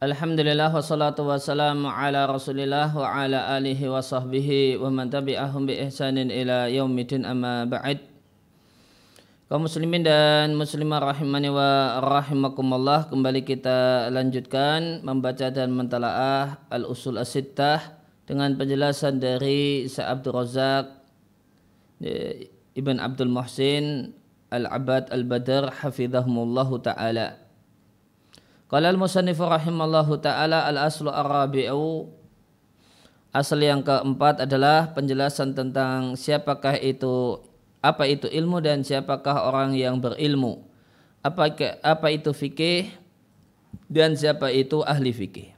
Alhamdulillah wassalatu wassalamu ala rasulillah wa ala alihi wa sahbihi wa man tabi'ahum bi ihsanin ila yaumidin amma ba'id kaum muslimin dan muslimah rahimani wa rahimakumullah kembali kita lanjutkan membaca dan mentalaah al-usul as-sittah dengan penjelasan dari Sa'abdur Razak eh, Ibn Abdul Muhsin Al-Abad Al-Badr hafizahumullahu ta'ala Qala al-musannifu rahimallahu taala al-aslu ar-rabi'u Asal yang keempat adalah penjelasan tentang siapakah itu apa itu ilmu dan siapakah orang yang berilmu. Apa apa itu fikih dan siapa itu ahli fikih.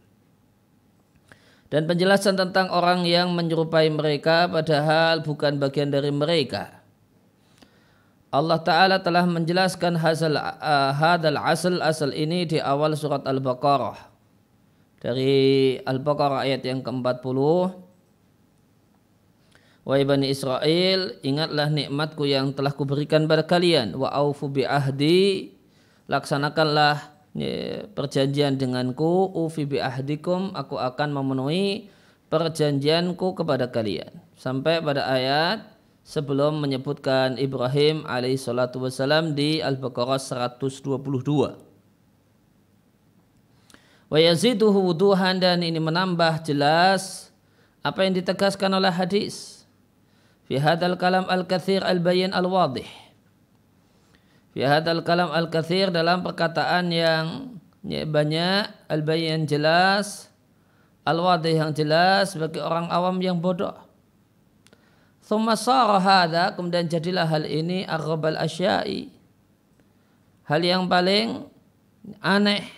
Dan penjelasan tentang orang yang menyerupai mereka padahal bukan bagian dari mereka Allah Ta'ala telah menjelaskan hasil uh, hadal asal asal ini di awal surat Al-Baqarah. Dari Al-Baqarah ayat yang ke-40. Wa ibani Israel, ingatlah nikmatku yang telah kuberikan pada kalian. Wa aufu bi ahdi, laksanakanlah perjanjian denganku. Ufi bi ahdikum, aku akan memenuhi perjanjianku kepada kalian. Sampai pada ayat sebelum menyebutkan Ibrahim alaihi salatu wasalam di Al-Baqarah 122. Wa yaziduhu wuduhan dan ini menambah jelas apa yang ditegaskan oleh hadis. Fi hadal kalam al-kathir al-bayin al-wadih. Fi hadal kalam al-kathir dalam perkataan yang banyak al-bayin jelas al-wadih yang jelas bagi orang awam yang bodoh Thumma hadha, kemudian jadilah hal ini aghabal asyai. Hal yang paling aneh.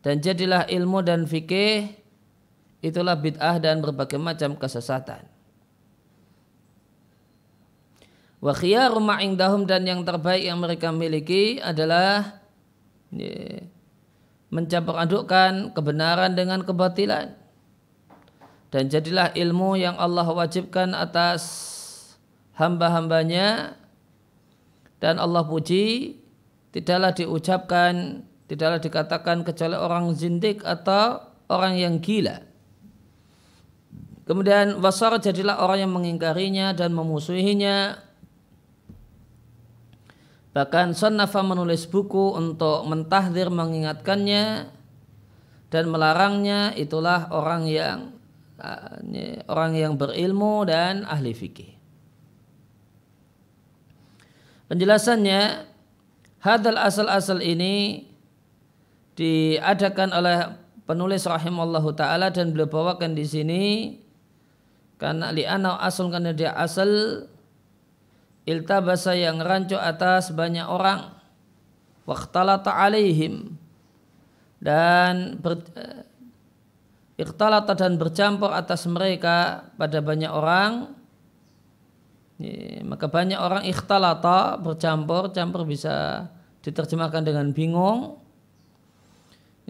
Dan jadilah ilmu dan fikih itulah bid'ah dan berbagai macam kesesatan. Wa khiyaru ma'indahum dan yang terbaik yang mereka miliki adalah ya, mencampur adukkan kebenaran dengan kebatilan dan jadilah ilmu yang Allah wajibkan atas hamba-hambanya. Dan Allah puji tidaklah diucapkan tidaklah dikatakan kecuali orang zindik atau orang yang gila. Kemudian wasar jadilah orang yang mengingkarinya dan memusuhinya. Bahkan sonnafa menulis buku untuk mentahdir mengingatkannya dan melarangnya. Itulah orang yang orang yang berilmu dan ahli fikih. Penjelasannya, hadal asal-asal ini diadakan oleh penulis rahimallahu taala dan beliau bawakan di sini karena li'anau asal karena dia asal iltabasa yang rancu atas banyak orang waqtalata alaihim dan ber, ikhtalata dan bercampur atas mereka pada banyak orang. Maka banyak orang ikhtalata bercampur campur bisa diterjemahkan dengan bingung.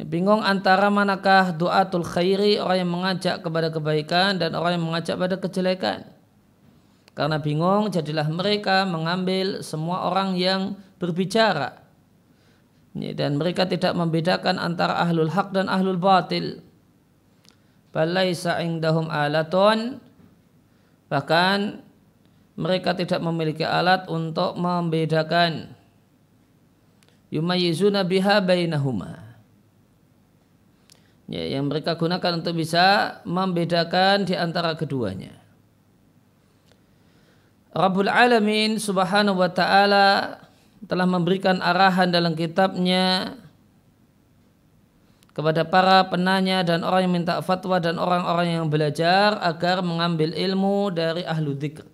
Bingung antara manakah doatul khairi orang yang mengajak kepada kebaikan dan orang yang mengajak pada kejelekan. Karena bingung jadilah mereka mengambil semua orang yang berbicara. Dan mereka tidak membedakan antara ahlul hak dan ahlul batil balaisa indahum alatun. Bahkan mereka tidak memiliki alat untuk membedakan. Yumayizuna biha bainahuma. Ya, yang mereka gunakan untuk bisa membedakan di antara keduanya. Rabbul Alamin subhanahu wa ta'ala telah memberikan arahan dalam kitabnya kepada para penanya dan orang yang minta fatwa dan orang-orang yang belajar agar mengambil ilmu dari ahlu dzikr.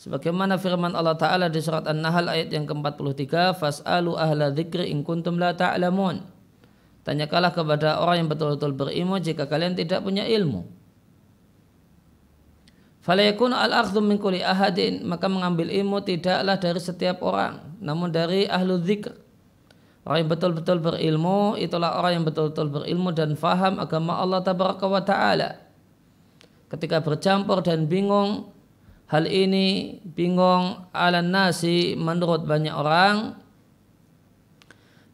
Sebagaimana firman Allah Ta'ala di surat An-Nahl ayat yang ke-43, Fas'alu ahla dzikri in kuntum la ta'lamun. Tanyakanlah kepada orang yang betul-betul berilmu jika kalian tidak punya ilmu. Falayakun al-akhdhu min kulli ahadin, maka mengambil ilmu tidaklah dari setiap orang, namun dari ahlu dzikr Orang yang betul-betul berilmu itulah orang yang betul-betul berilmu dan faham agama Allah tabaraka wa taala. Ketika bercampur dan bingung hal ini bingung ala nasi menurut banyak orang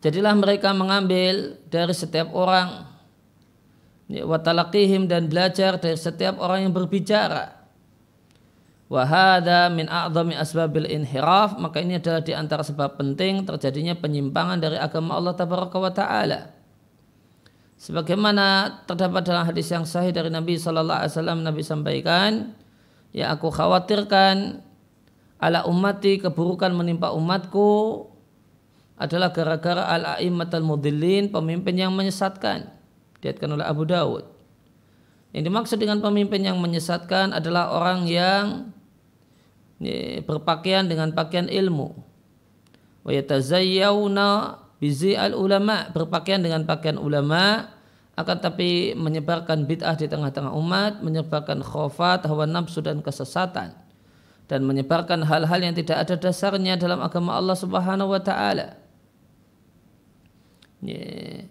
Jadilah mereka mengambil dari setiap orang watalakihim dan belajar dari setiap orang yang berbicara. Wahada min a'zami asbabil inhiraf maka ini adalah di antara sebab penting terjadinya penyimpangan dari agama Allah tabaraka wa taala. Sebagaimana terdapat dalam hadis yang sahih dari Nabi sallallahu alaihi wasallam Nabi sampaikan, ya aku khawatirkan ala ummati keburukan menimpa umatku adalah gara-gara al-a'immatul mudillin, pemimpin yang menyesatkan. Diatkan oleh Abu Dawud. Yang dimaksud dengan pemimpin yang menyesatkan adalah orang yang berpakaian dengan pakaian ilmu. Wa yatazayyawna al ulama berpakaian dengan pakaian ulama akan tapi menyebarkan bid'ah di tengah-tengah umat, menyebarkan khofat, hawa nafsu dan kesesatan dan menyebarkan hal-hal yang tidak ada dasarnya dalam agama Allah Subhanahu wa taala. Eh,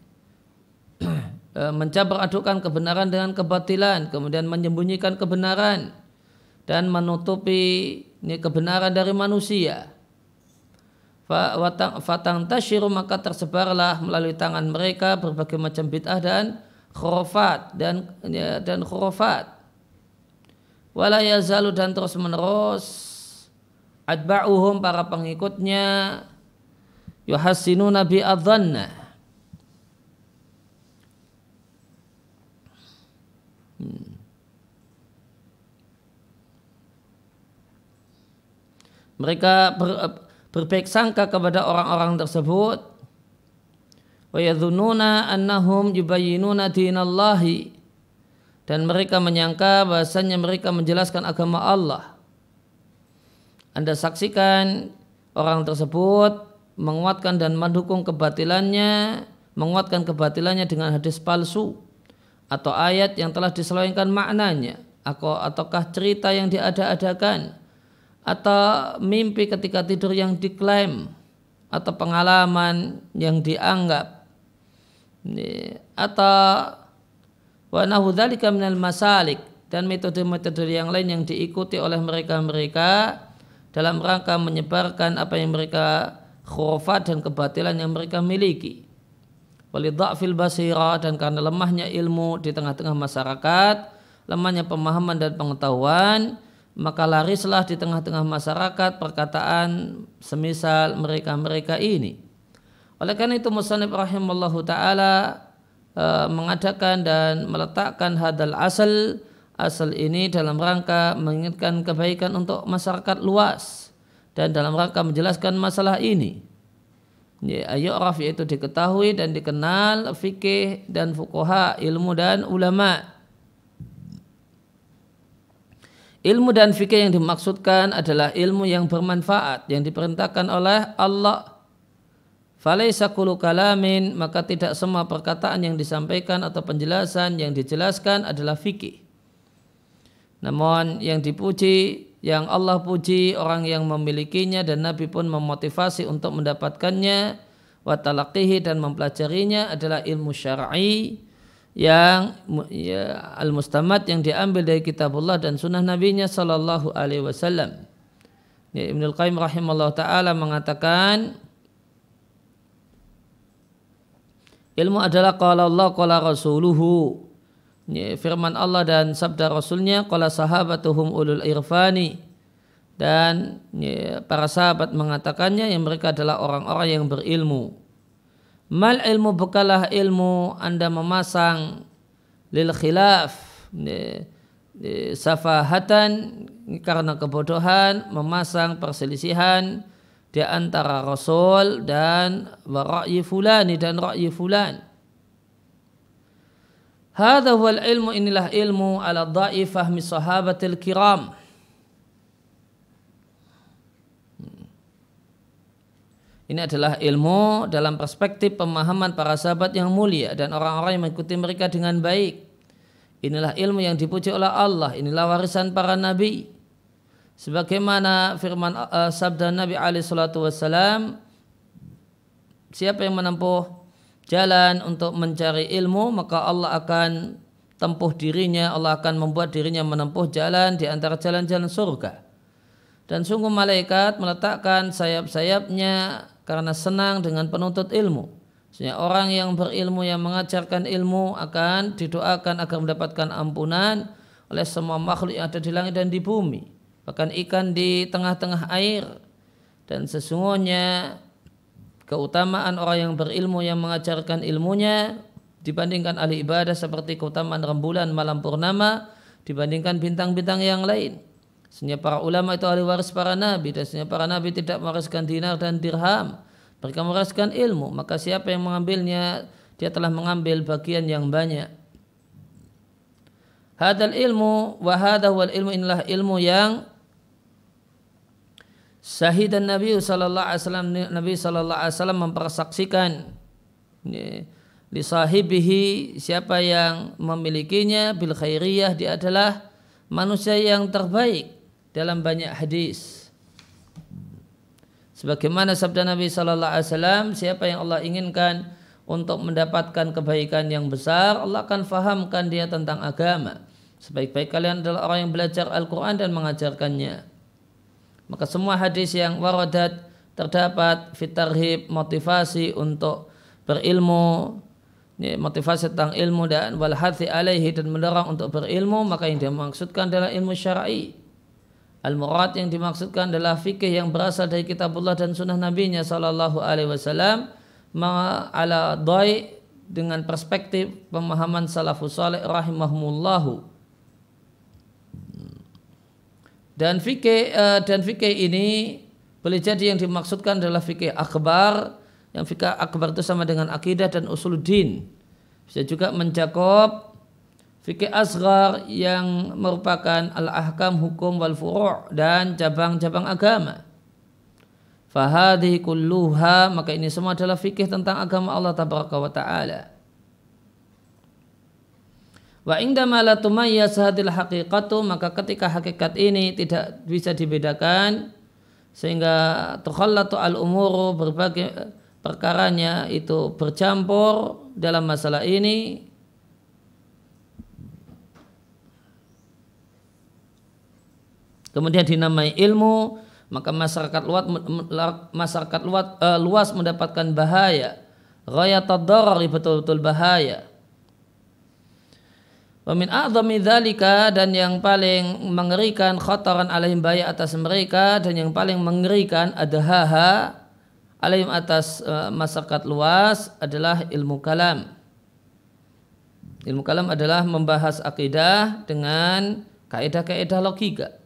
mencabar adukan kebenaran dengan kebatilan, kemudian menyembunyikan kebenaran dan menutupi ini kebenaran dari manusia. Fatang tashiru maka tersebarlah melalui tangan mereka berbagai macam bid'ah dan khurafat dan ya, dan khurafat. Wala yazalu dan terus menerus adba'uhum para pengikutnya yuhassinu nabi adzanna Mereka ber, berbaik sangka kepada orang-orang tersebut. Wa annahum yubayyinuna dinallahi dan mereka menyangka bahasanya mereka menjelaskan agama Allah. Anda saksikan orang tersebut menguatkan dan mendukung kebatilannya, menguatkan kebatilannya dengan hadis palsu atau ayat yang telah diselewengkan maknanya atau ataukah cerita yang diada-adakan atau mimpi ketika tidur yang diklaim atau pengalaman yang dianggap atau wa minal masalik dan metode-metode yang lain yang diikuti oleh mereka-mereka dalam rangka menyebarkan apa yang mereka khurafat dan kebatilan yang mereka miliki. Walidha'fil basira dan karena lemahnya ilmu di tengah-tengah masyarakat, lemahnya pemahaman dan pengetahuan, maka larislah di tengah-tengah masyarakat perkataan semisal mereka-mereka ini. Oleh karena itu Musanib rahimallahu taala e, mengadakan dan meletakkan hadal asal asal ini dalam rangka mengingatkan kebaikan untuk masyarakat luas dan dalam rangka menjelaskan masalah ini. Ya, ayo raf itu diketahui dan dikenal fikih dan fukoha ilmu dan ulama Ilmu dan fikih yang dimaksudkan adalah ilmu yang bermanfaat yang diperintahkan oleh Allah. Falaisa kullu kalamin maka tidak semua perkataan yang disampaikan atau penjelasan yang dijelaskan adalah fikih. Namun yang dipuji yang Allah puji orang yang memilikinya dan Nabi pun memotivasi untuk mendapatkannya wa dan mempelajarinya adalah ilmu syar'i yang ya, al-mustamad yang diambil dari kitabullah dan sunnah nabinya sallallahu alaihi wasallam. Ya, Ibnu Qayyim rahimahullah taala mengatakan ilmu adalah qala Allah qala rasuluhu. Ya, firman Allah dan sabda Rasulnya qala sahabatuhum ulul irfani dan ya, para sahabat mengatakannya yang mereka adalah orang-orang yang berilmu. Mal ilmu bekalah ilmu Anda memasang lil khilaf safahatan karena kebodohan memasang perselisihan di antara Rasul dan ra'yi fulani dan ra'yi fulan. Hadha ilmu inilah ilmu ala dha'i fahmi sahabatil kiram Ini adalah ilmu dalam perspektif pemahaman para sahabat yang mulia dan orang-orang yang mengikuti mereka dengan baik. Inilah ilmu yang dipuji oleh Allah. Inilah warisan para nabi. Sebagaimana firman uh, sabda Nabi alaihi wasallam, siapa yang menempuh jalan untuk mencari ilmu, maka Allah akan tempuh dirinya, Allah akan membuat dirinya menempuh jalan di antara jalan-jalan surga. Dan sungguh malaikat meletakkan sayap-sayapnya karena senang dengan penuntut ilmu Sehingga orang yang berilmu yang mengajarkan ilmu akan didoakan agar mendapatkan ampunan oleh semua makhluk yang ada di langit dan di bumi. Bahkan ikan di tengah-tengah air. Dan sesungguhnya keutamaan orang yang berilmu yang mengajarkan ilmunya dibandingkan ahli ibadah seperti keutamaan rembulan malam purnama dibandingkan bintang-bintang yang lain. Sehingga para ulama itu ahli waris para nabi dan sehingga para nabi tidak mewariskan dinar dan dirham. Mereka mewariskan ilmu, maka siapa yang mengambilnya dia telah mengambil bagian yang banyak. Hadal ilmu wa wal ilmu inilah ilmu yang dan Nabi sallallahu alaihi wasallam. Nabi sallallahu alaihi wasallam mempersaksikan li sahibihi siapa yang memilikinya bil khairiyah dia adalah manusia yang terbaik dalam banyak hadis. Sebagaimana sabda Nabi Sallallahu Alaihi Wasallam, siapa yang Allah inginkan untuk mendapatkan kebaikan yang besar, Allah akan fahamkan dia tentang agama. Sebaik-baik kalian adalah orang yang belajar Al-Quran dan mengajarkannya. Maka semua hadis yang waradat terdapat fitarhib motivasi untuk berilmu, motivasi tentang ilmu dan walhathi alaihi dan mendorong untuk berilmu, maka yang dia maksudkan adalah ilmu syar'i. Al-murad yang dimaksudkan adalah fikih yang berasal dari kitabullah dan sunnah nabinya sallallahu alaihi wasallam ala doi dengan perspektif pemahaman salafus salih rahimahumullahu. Dan fikih uh, dan fikih ini boleh jadi yang dimaksudkan adalah fikih akbar yang fikih akbar itu sama dengan akidah dan usuluddin. Bisa juga mencakup fikih asgar yang merupakan al-ahkam hukum wal furu' dan cabang-cabang agama. Fahadhi kulluha maka ini semua adalah fikih tentang agama Allah tabaraka wa taala. Wa indama la tumayyaz hadil haqiqatu maka ketika hakikat ini tidak bisa dibedakan sehingga tukhallatu al umuru berbagai perkaranya itu bercampur dalam masalah ini kemudian dinamai ilmu maka masyarakat luas masyarakat luas, uh, luas mendapatkan bahaya ghayatad darari betul-betul bahaya Wa min a'zami dzalika dan yang paling mengerikan khataran alaihim bahaya atas mereka dan yang paling mengerikan adahaha alaihim atas uh, masyarakat luas adalah ilmu kalam. Ilmu kalam adalah membahas akidah dengan kaidah-kaidah logika.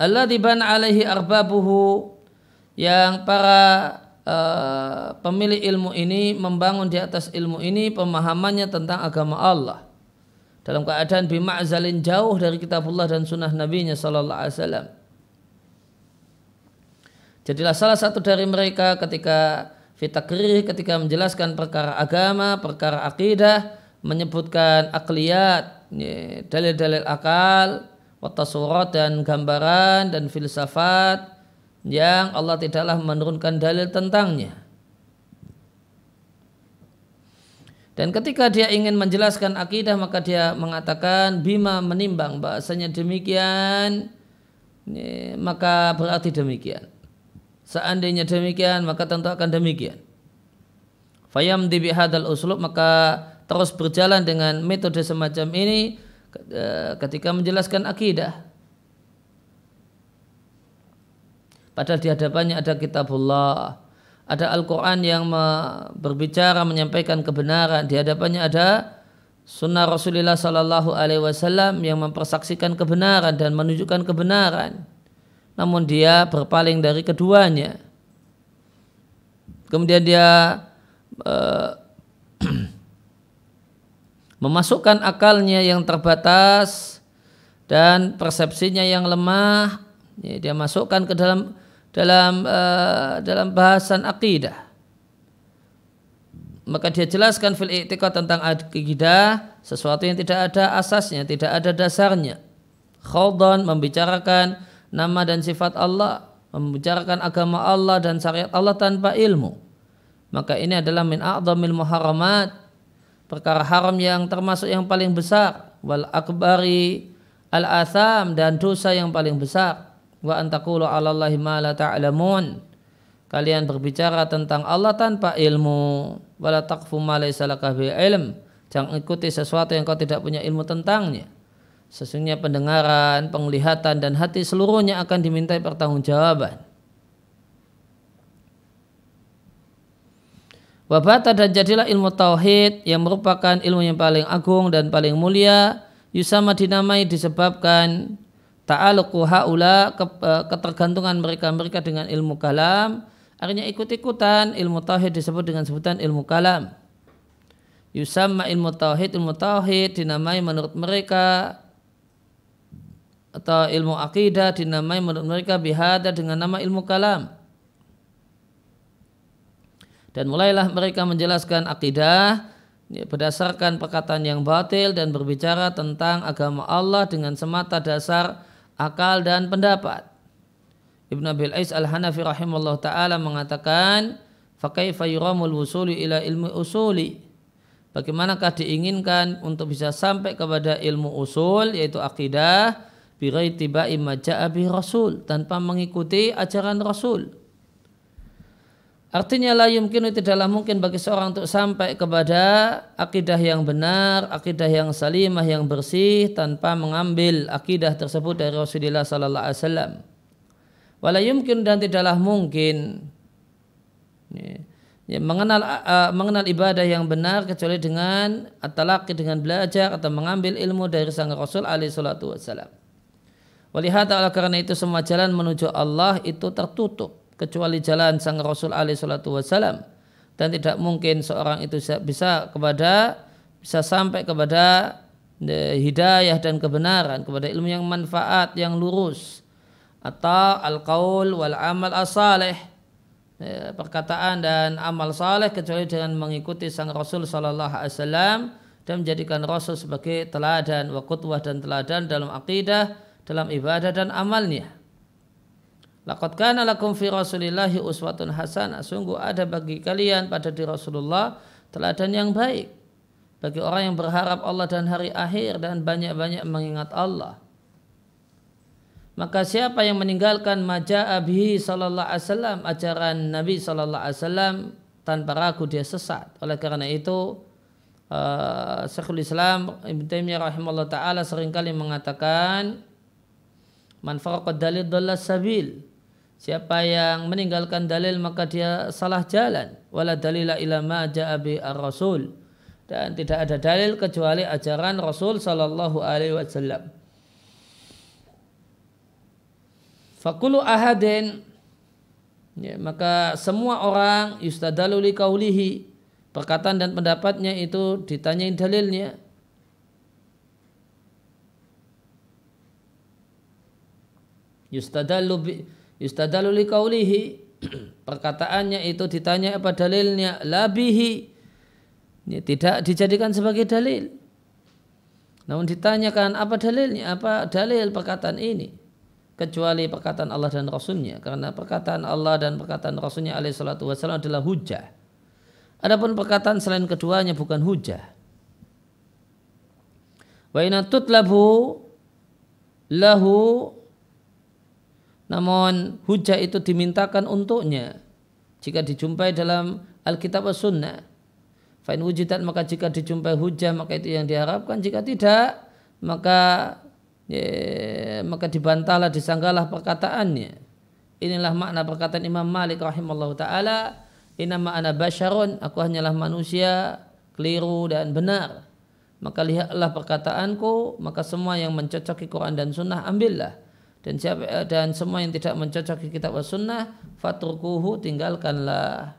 Allah diban alaihi arbabuhu yang para uh, pemilik ilmu ini membangun di atas ilmu ini pemahamannya tentang agama Allah dalam keadaan bima'zalin jauh dari kitabullah dan sunnah nabinya sallallahu alaihi wasallam. Jadilah salah satu dari mereka ketika fitakrih ketika menjelaskan perkara agama, perkara akidah, menyebutkan akliyat, dalil-dalil akal, surat dan gambaran dan filsafat yang Allah tidaklah menurunkan dalil tentangnya. Dan ketika dia ingin menjelaskan akidah maka dia mengatakan bima menimbang bahasanya demikian maka berarti demikian. Seandainya demikian maka tentu akan demikian. Fayam di bihadal uslub maka terus berjalan dengan metode semacam ini ketika menjelaskan akidah. Padahal di hadapannya ada kitabullah, ada Al-Quran yang berbicara menyampaikan kebenaran. Di hadapannya ada sunnah Rasulullah Sallallahu Alaihi Wasallam yang mempersaksikan kebenaran dan menunjukkan kebenaran. Namun dia berpaling dari keduanya. Kemudian dia uh, memasukkan akalnya yang terbatas dan persepsinya yang lemah. Ya, dia masukkan ke dalam dalam uh, dalam bahasan akidah. Maka dia jelaskan fil i'tiqad tentang akidah sesuatu yang tidak ada asasnya tidak ada dasarnya. Khawdan membicarakan nama dan sifat Allah membicarakan agama Allah dan syariat Allah tanpa ilmu. Maka ini adalah min a'zamil muharramat perkara haram yang termasuk yang paling besar wal akbari al atham dan dosa yang paling besar. Wa antakulu 'alallahi ma la ta'lamun. Kalian berbicara tentang Allah tanpa ilmu. Wala taqfu ma laysa ilm. Jangan ikuti sesuatu yang kau tidak punya ilmu tentangnya. Sesungguhnya pendengaran penglihatan dan hati seluruhnya akan dimintai pertanggungjawaban Wabata dan jadilah ilmu tauhid yang merupakan ilmu yang paling agung dan paling mulia Yusama dinamai disebabkan ta'aluqu haula eh, ketergantungan mereka-mereka dengan ilmu kalam Artinya ikut-ikutan ilmu tauhid disebut dengan sebutan ilmu kalam. Yusamma ilmu tauhid, ilmu tauhid dinamai menurut mereka atau ilmu akidah dinamai menurut mereka bihada dengan nama ilmu kalam. Dan mulailah mereka menjelaskan akidah ya, berdasarkan perkataan yang batil dan berbicara tentang agama Allah dengan semata dasar akal dan pendapat. Ibn Abil Ais Al-Hanafi rahimahullah ta'ala mengatakan fakaifa yuramul wusuli ila ilmu usuli bagaimanakah diinginkan untuk bisa sampai kepada ilmu usul yaitu akidah birai tiba maja'a rasul tanpa mengikuti ajaran rasul Artinya la yumkinu tidaklah mungkin bagi seorang untuk sampai kepada akidah yang benar, akidah yang salimah, yang bersih tanpa mengambil akidah tersebut dari Rasulullah sallallahu alaihi wasallam. Wala yumkin dan tidaklah mungkin ya, mengenal uh, mengenal ibadah yang benar kecuali dengan atalaki dengan belajar atau mengambil ilmu dari sang Rasul alaihi salatu wassalam. Walihata karena itu semua jalan menuju Allah itu tertutup kecuali jalan sang Rasul alaihi salatu wassalam. Dan tidak mungkin seorang itu bisa kepada bisa sampai kepada ya, hidayah dan kebenaran kepada ilmu yang manfaat yang lurus. Atau al-qaul wal amal as-salih. Ya, perkataan dan amal saleh kecuali dengan mengikuti sang Rasul sallallahu alaihi wasallam dan menjadikan Rasul sebagai teladan wa qudwah dan teladan dalam akidah, dalam ibadah dan amalnya. Laqad kana lakum fi Rasulillahi uswatun hasanah. Sungguh ada bagi kalian pada di Rasulullah teladan yang baik bagi orang yang berharap Allah dan hari akhir dan banyak-banyak mengingat Allah maka siapa yang meninggalkan maja'a bihi sallallahu alaihi wasallam ajaran Nabi sallallahu alaihi wasallam tanpa ragu dia sesat. Oleh karena itu uh, Syekhul Islam Ibn Taimiyah rahimahullah taala sering kali mengatakan man faraqad dalil dhalla sabil. Siapa yang meninggalkan dalil maka dia salah jalan. Wala dalila ila ma ja'a bi ar-rasul. Dan tidak ada dalil kecuali ajaran Rasul sallallahu alaihi wasallam. Fakulu ahadin ya, maka semua orang yustadalu li kaulihi perkataan dan pendapatnya itu ditanyain dalilnya yustadalu bi, yustadalu li kaulihi perkataannya itu ditanya apa dalilnya? Labihi. Ya, tidak dijadikan sebagai dalil. Namun ditanyakan apa dalilnya? Apa dalil perkataan ini? Kecuali perkataan Allah dan Rasulnya. Karena perkataan Allah dan perkataan Rasulnya alaihi salatu wasallam adalah hujah. Adapun perkataan selain keduanya bukan hujah. Wa tutlabu lahu namun hujah itu dimintakan untuknya. Jika dijumpai dalam Alkitab dan Sunnah Fa'in wujudat maka jika dijumpai hujah maka itu yang diharapkan. Jika tidak maka ya, maka dibantahlah disanggalah perkataannya. Inilah makna perkataan Imam Malik rahimallahu taala. Inama ana basyarun aku hanyalah manusia keliru dan benar. Maka lihatlah perkataanku maka semua yang mencocoki Quran dan Sunnah ambillah dan siapa dan semua yang tidak mencocoki kitab dan Sunnah fatrukuhu tinggalkanlah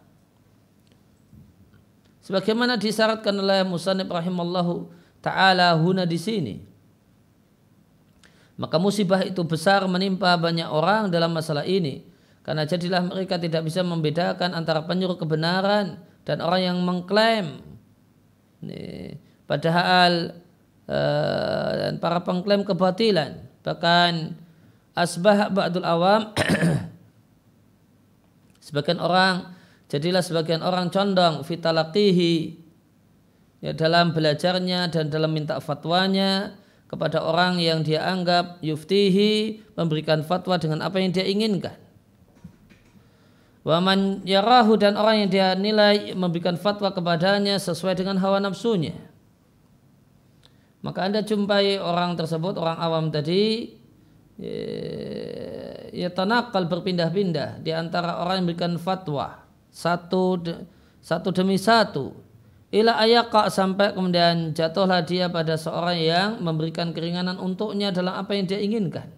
sebagaimana disyaratkan oleh Musannif rahimallahu taala huna di sini maka musibah itu besar menimpa banyak orang dalam masalah ini. Karena jadilah mereka tidak bisa membedakan antara penyuruh kebenaran dan orang yang mengklaim. Padahal uh, dan para pengklaim kebatilan. Bahkan asbah ba'dul awam sebagian orang jadilah sebagian orang condong fitalaqihi ya dalam belajarnya dan dalam minta fatwanya kepada orang yang dia anggap yuftihi memberikan fatwa dengan apa yang dia inginkan. Waman yarahu dan orang yang dia nilai memberikan fatwa kepadanya sesuai dengan hawa nafsunya. Maka anda jumpai orang tersebut, orang awam tadi, ya tanakal berpindah-pindah di antara orang yang memberikan fatwa satu satu demi satu ila ayaka sampai kemudian jatuhlah dia pada seorang yang memberikan keringanan untuknya dalam apa yang dia inginkan.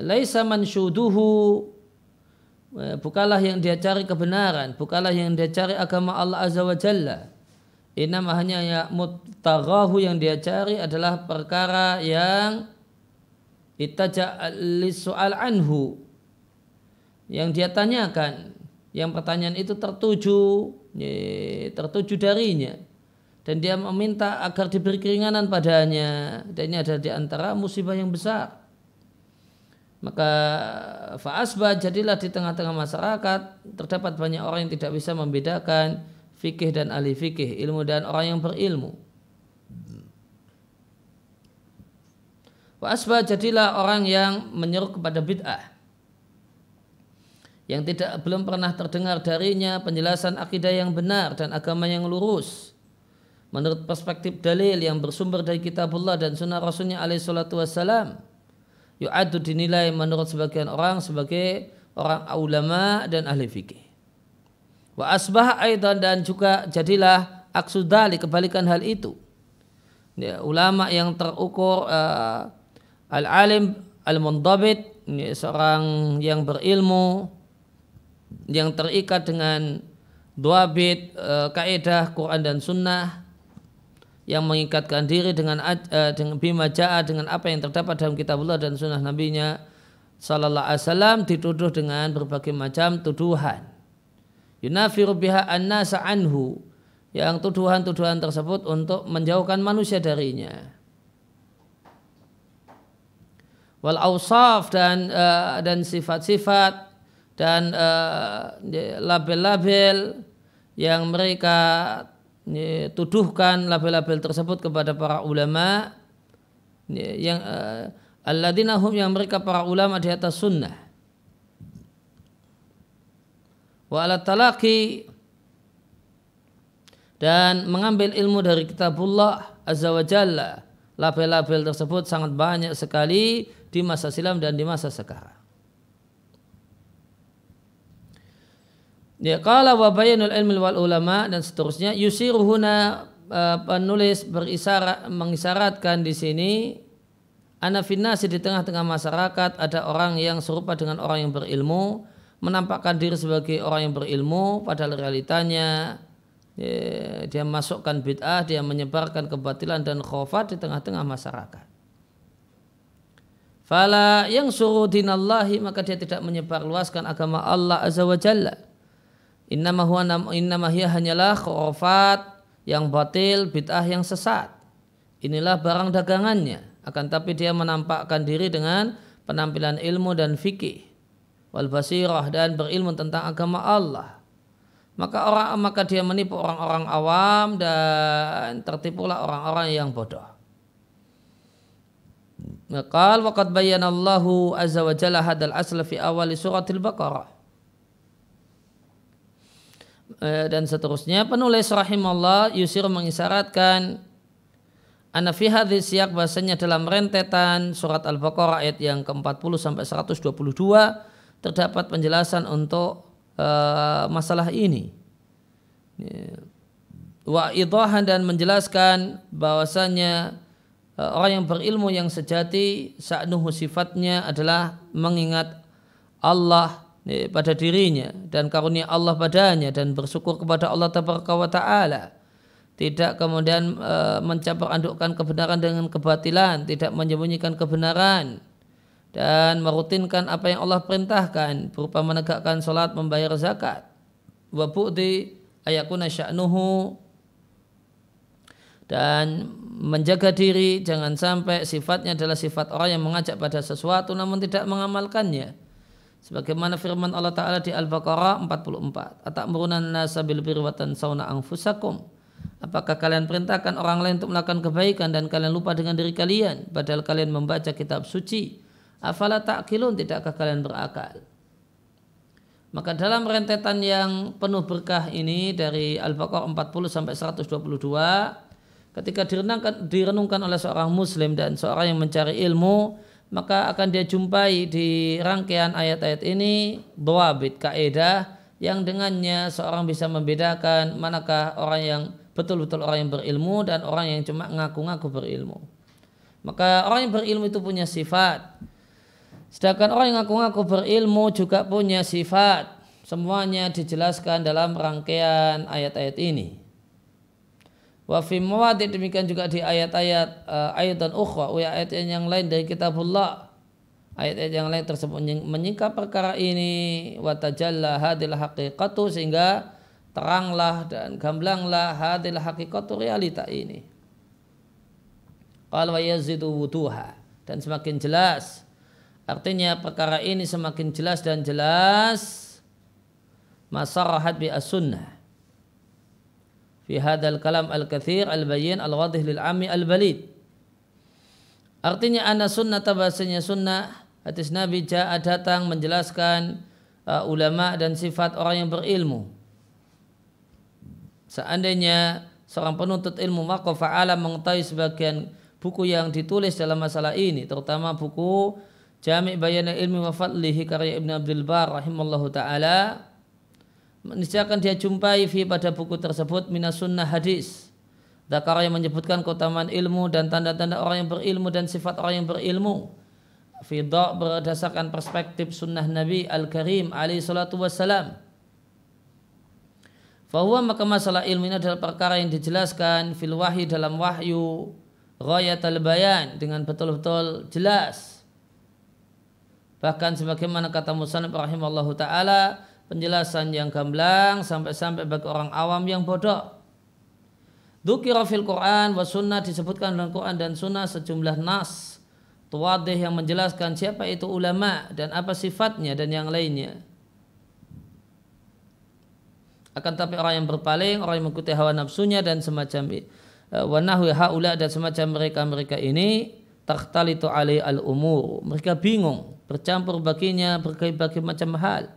Laisa manshuduhu Eh, bukalah yang dia cari kebenaran, bukalah yang dia cari agama Allah Azza wa Jalla. Inama hanya ya muttaghahu yang dia cari adalah perkara yang itaja soal anhu. Yang dia tanyakan yang pertanyaan itu tertuju tertuju darinya. Dan dia meminta agar diberi keringanan padanya. Dan ini ada di antara musibah yang besar. Maka faasbah jadilah di tengah-tengah masyarakat terdapat banyak orang yang tidak bisa membedakan fikih dan ahli fikih, ilmu dan orang yang berilmu. Faasbah jadilah orang yang menyeru kepada bid'ah yang tidak belum pernah terdengar darinya penjelasan akidah yang benar dan agama yang lurus menurut perspektif dalil yang bersumber dari kitabullah dan sunnah rasulnya alaihi salatu wassalam yu'adu dinilai menurut sebagian orang sebagai orang ulama dan ahli fikih. Wa asbah aidan dan juga jadilah aksudali kebalikan hal itu. Ya, ulama yang terukur uh, al-alim al-mundabit seorang yang berilmu yang terikat dengan dua bit uh, kaidah Quran dan sunnah yang mengikatkan diri dengan uh, dengan bima ja'a dengan apa yang terdapat dalam kitabullah dan sunnah nabinya sallallahu alaihi wasallam dituduh dengan berbagai macam tuduhan. Yunafiru biha annasa anhu yang tuduhan-tuduhan tersebut untuk menjauhkan manusia darinya wal ausaf dan uh, dan sifat-sifat dan label-label uh, yang mereka tuduhkan label-label tersebut kepada para ulama yang uh, yang mereka para ulama di atas sunnah. Wa ala talaqi dan mengambil ilmu dari kitabullah azza wa jalla label-label tersebut sangat banyak sekali di masa silam dan di masa sekarang. Ya kala wa bayanul ilmi wal ulama dan seterusnya yusiruhuna uh, penulis berisarat mengisyaratkan di sini ana finnasi di tengah-tengah masyarakat ada orang yang serupa dengan orang yang berilmu menampakkan diri sebagai orang yang berilmu padahal realitanya ya, dia masukkan bid'ah dia menyebarkan kebatilan dan khofat di tengah-tengah masyarakat Fala yang suruh dinallahi maka dia tidak menyebarluaskan agama Allah azza wa jalla Innama huwa hiya hanyalah khurafat yang batil, bid'ah yang sesat. Inilah barang dagangannya. Akan tapi dia menampakkan diri dengan penampilan ilmu dan fikih. Wal basirah dan berilmu tentang agama Allah. Maka orang maka dia menipu orang-orang awam dan tertipulah orang-orang yang bodoh. Qal waqad bayyana Allahu azza wa jalla hadal asla fi awal suratil Baqarah. Eh, dan seterusnya penulis rahimahullah Yusir mengisyaratkan Ana fi hadis siyak bahasanya dalam rentetan surat Al-Baqarah ayat yang ke-40 sampai 122 terdapat penjelasan untuk uh, masalah ini. Ya. Wa idahan dan menjelaskan bahwasanya uh, orang yang berilmu yang sejati sa'nuhu sifatnya adalah mengingat Allah pada dirinya dan karunia Allah padanya dan bersyukur kepada Allah taala tidak kemudian e, mencampur andukkan kebenaran dengan kebatilan tidak menyembunyikan kebenaran dan merutinkan apa yang Allah perintahkan berupa menegakkan salat membayar zakat wa bu'di ayakuna sya'nuhu dan menjaga diri jangan sampai sifatnya adalah sifat orang yang mengajak pada sesuatu namun tidak mengamalkannya Sebagaimana firman Allah Ta'ala di Al-Baqarah 44. Atakmurunan nasa bil birri wa tansawna anfusakum. Apakah kalian perintahkan orang lain untuk melakukan kebaikan dan kalian lupa dengan diri kalian padahal kalian membaca kitab suci? Afala ta'kilun tidakkah kalian berakal? Maka dalam rentetan yang penuh berkah ini dari Al-Baqarah 40 sampai 122 ketika direnungkan, oleh seorang muslim dan seorang yang mencari ilmu maka akan dia jumpai di rangkaian ayat-ayat ini dawabit kaidah yang dengannya seorang bisa membedakan manakah orang yang betul-betul orang yang berilmu dan orang yang cuma ngaku-ngaku berilmu. Maka orang yang berilmu itu punya sifat. Sedangkan orang yang ngaku-ngaku berilmu juga punya sifat. Semuanya dijelaskan dalam rangkaian ayat-ayat ini. Wa fi demikian juga di ayat-ayat uh, ayat dan ukhra, ayat yang lain dari kitabullah. Ayat-ayat yang lain tersebut menyingkap perkara ini wa tajalla hadil haqiqatu sehingga teranglah dan gamblanglah hadil hakikatu realita ini. Qal wa yazidu wuduha dan semakin jelas. Artinya perkara ini semakin jelas dan jelas masarahat bi as-sunnah. Fi hadal kalam al-kathir al-bayyin al-wadih lil-ami al-balid. Artinya anna sunnah bahasanya sunnah hadis Nabi ja'a datang menjelaskan uh, ulama dan sifat orang yang berilmu Seandainya seorang penuntut ilmu maka fa'ala mengetahui sebagian buku yang ditulis dalam masalah ini, terutama buku Jami' Bayan Ilmi wa Fadlihi karya Ibn Abdul Bar rahimallahu taala. Akan dia jumpai fi pada buku tersebut minas sunnah hadis. Dakar yang menyebutkan keutamaan ilmu dan tanda-tanda orang yang berilmu dan sifat orang yang berilmu. Fidok berdasarkan perspektif sunnah Nabi Al-Karim alaihi salatu wassalam bahwa maka masalah ilmu ini adalah perkara yang dijelaskan fil wahyi dalam wahyu ghayat al-bayan dengan betul-betul jelas. Bahkan sebagaimana kata Musannif rahimallahu taala penjelasan yang gamblang sampai-sampai bagi orang awam yang bodoh. Dukira fil Quran wa sunnah disebutkan dalam Quran dan sunnah sejumlah nas tuwadih yang menjelaskan siapa itu ulama dan apa sifatnya dan yang lainnya. Akan tapi orang yang berpaling orang yang mengikuti hawa nafsunya dan semacam eh, wanahu haula dan semacam mereka-mereka ini takhtalitu alai al umur mereka bingung bercampur baginya berbagai macam hal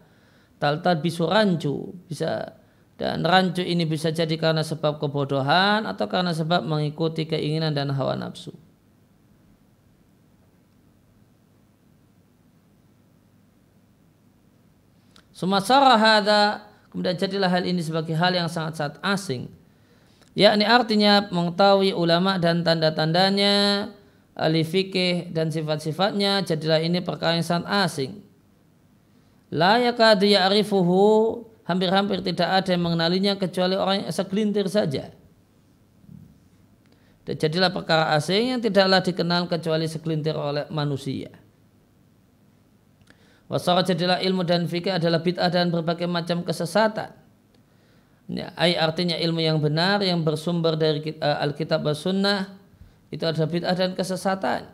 taltal bisu rancu bisa dan rancu ini bisa jadi karena sebab kebodohan atau karena sebab mengikuti keinginan dan hawa nafsu. Sumasara hada Kemudian jadilah hal ini sebagai hal yang sangat-sangat asing. Yakni artinya mengetahui ulama dan tanda-tandanya, ahli fikih dan sifat-sifatnya, jadilah ini perkara yang sangat asing. La yakadu ya'rifuhu, hampir-hampir tidak ada yang mengenalinya kecuali orang yang segelintir saja. Dan jadilah perkara asing yang tidaklah dikenal kecuali segelintir oleh manusia. Wasara jadilah ilmu dan fikih adalah bid'ah dan berbagai macam kesesatan. Ay artinya ilmu yang benar yang bersumber dari uh, Alkitab dan Sunnah itu adalah bid'ah dan kesesatan.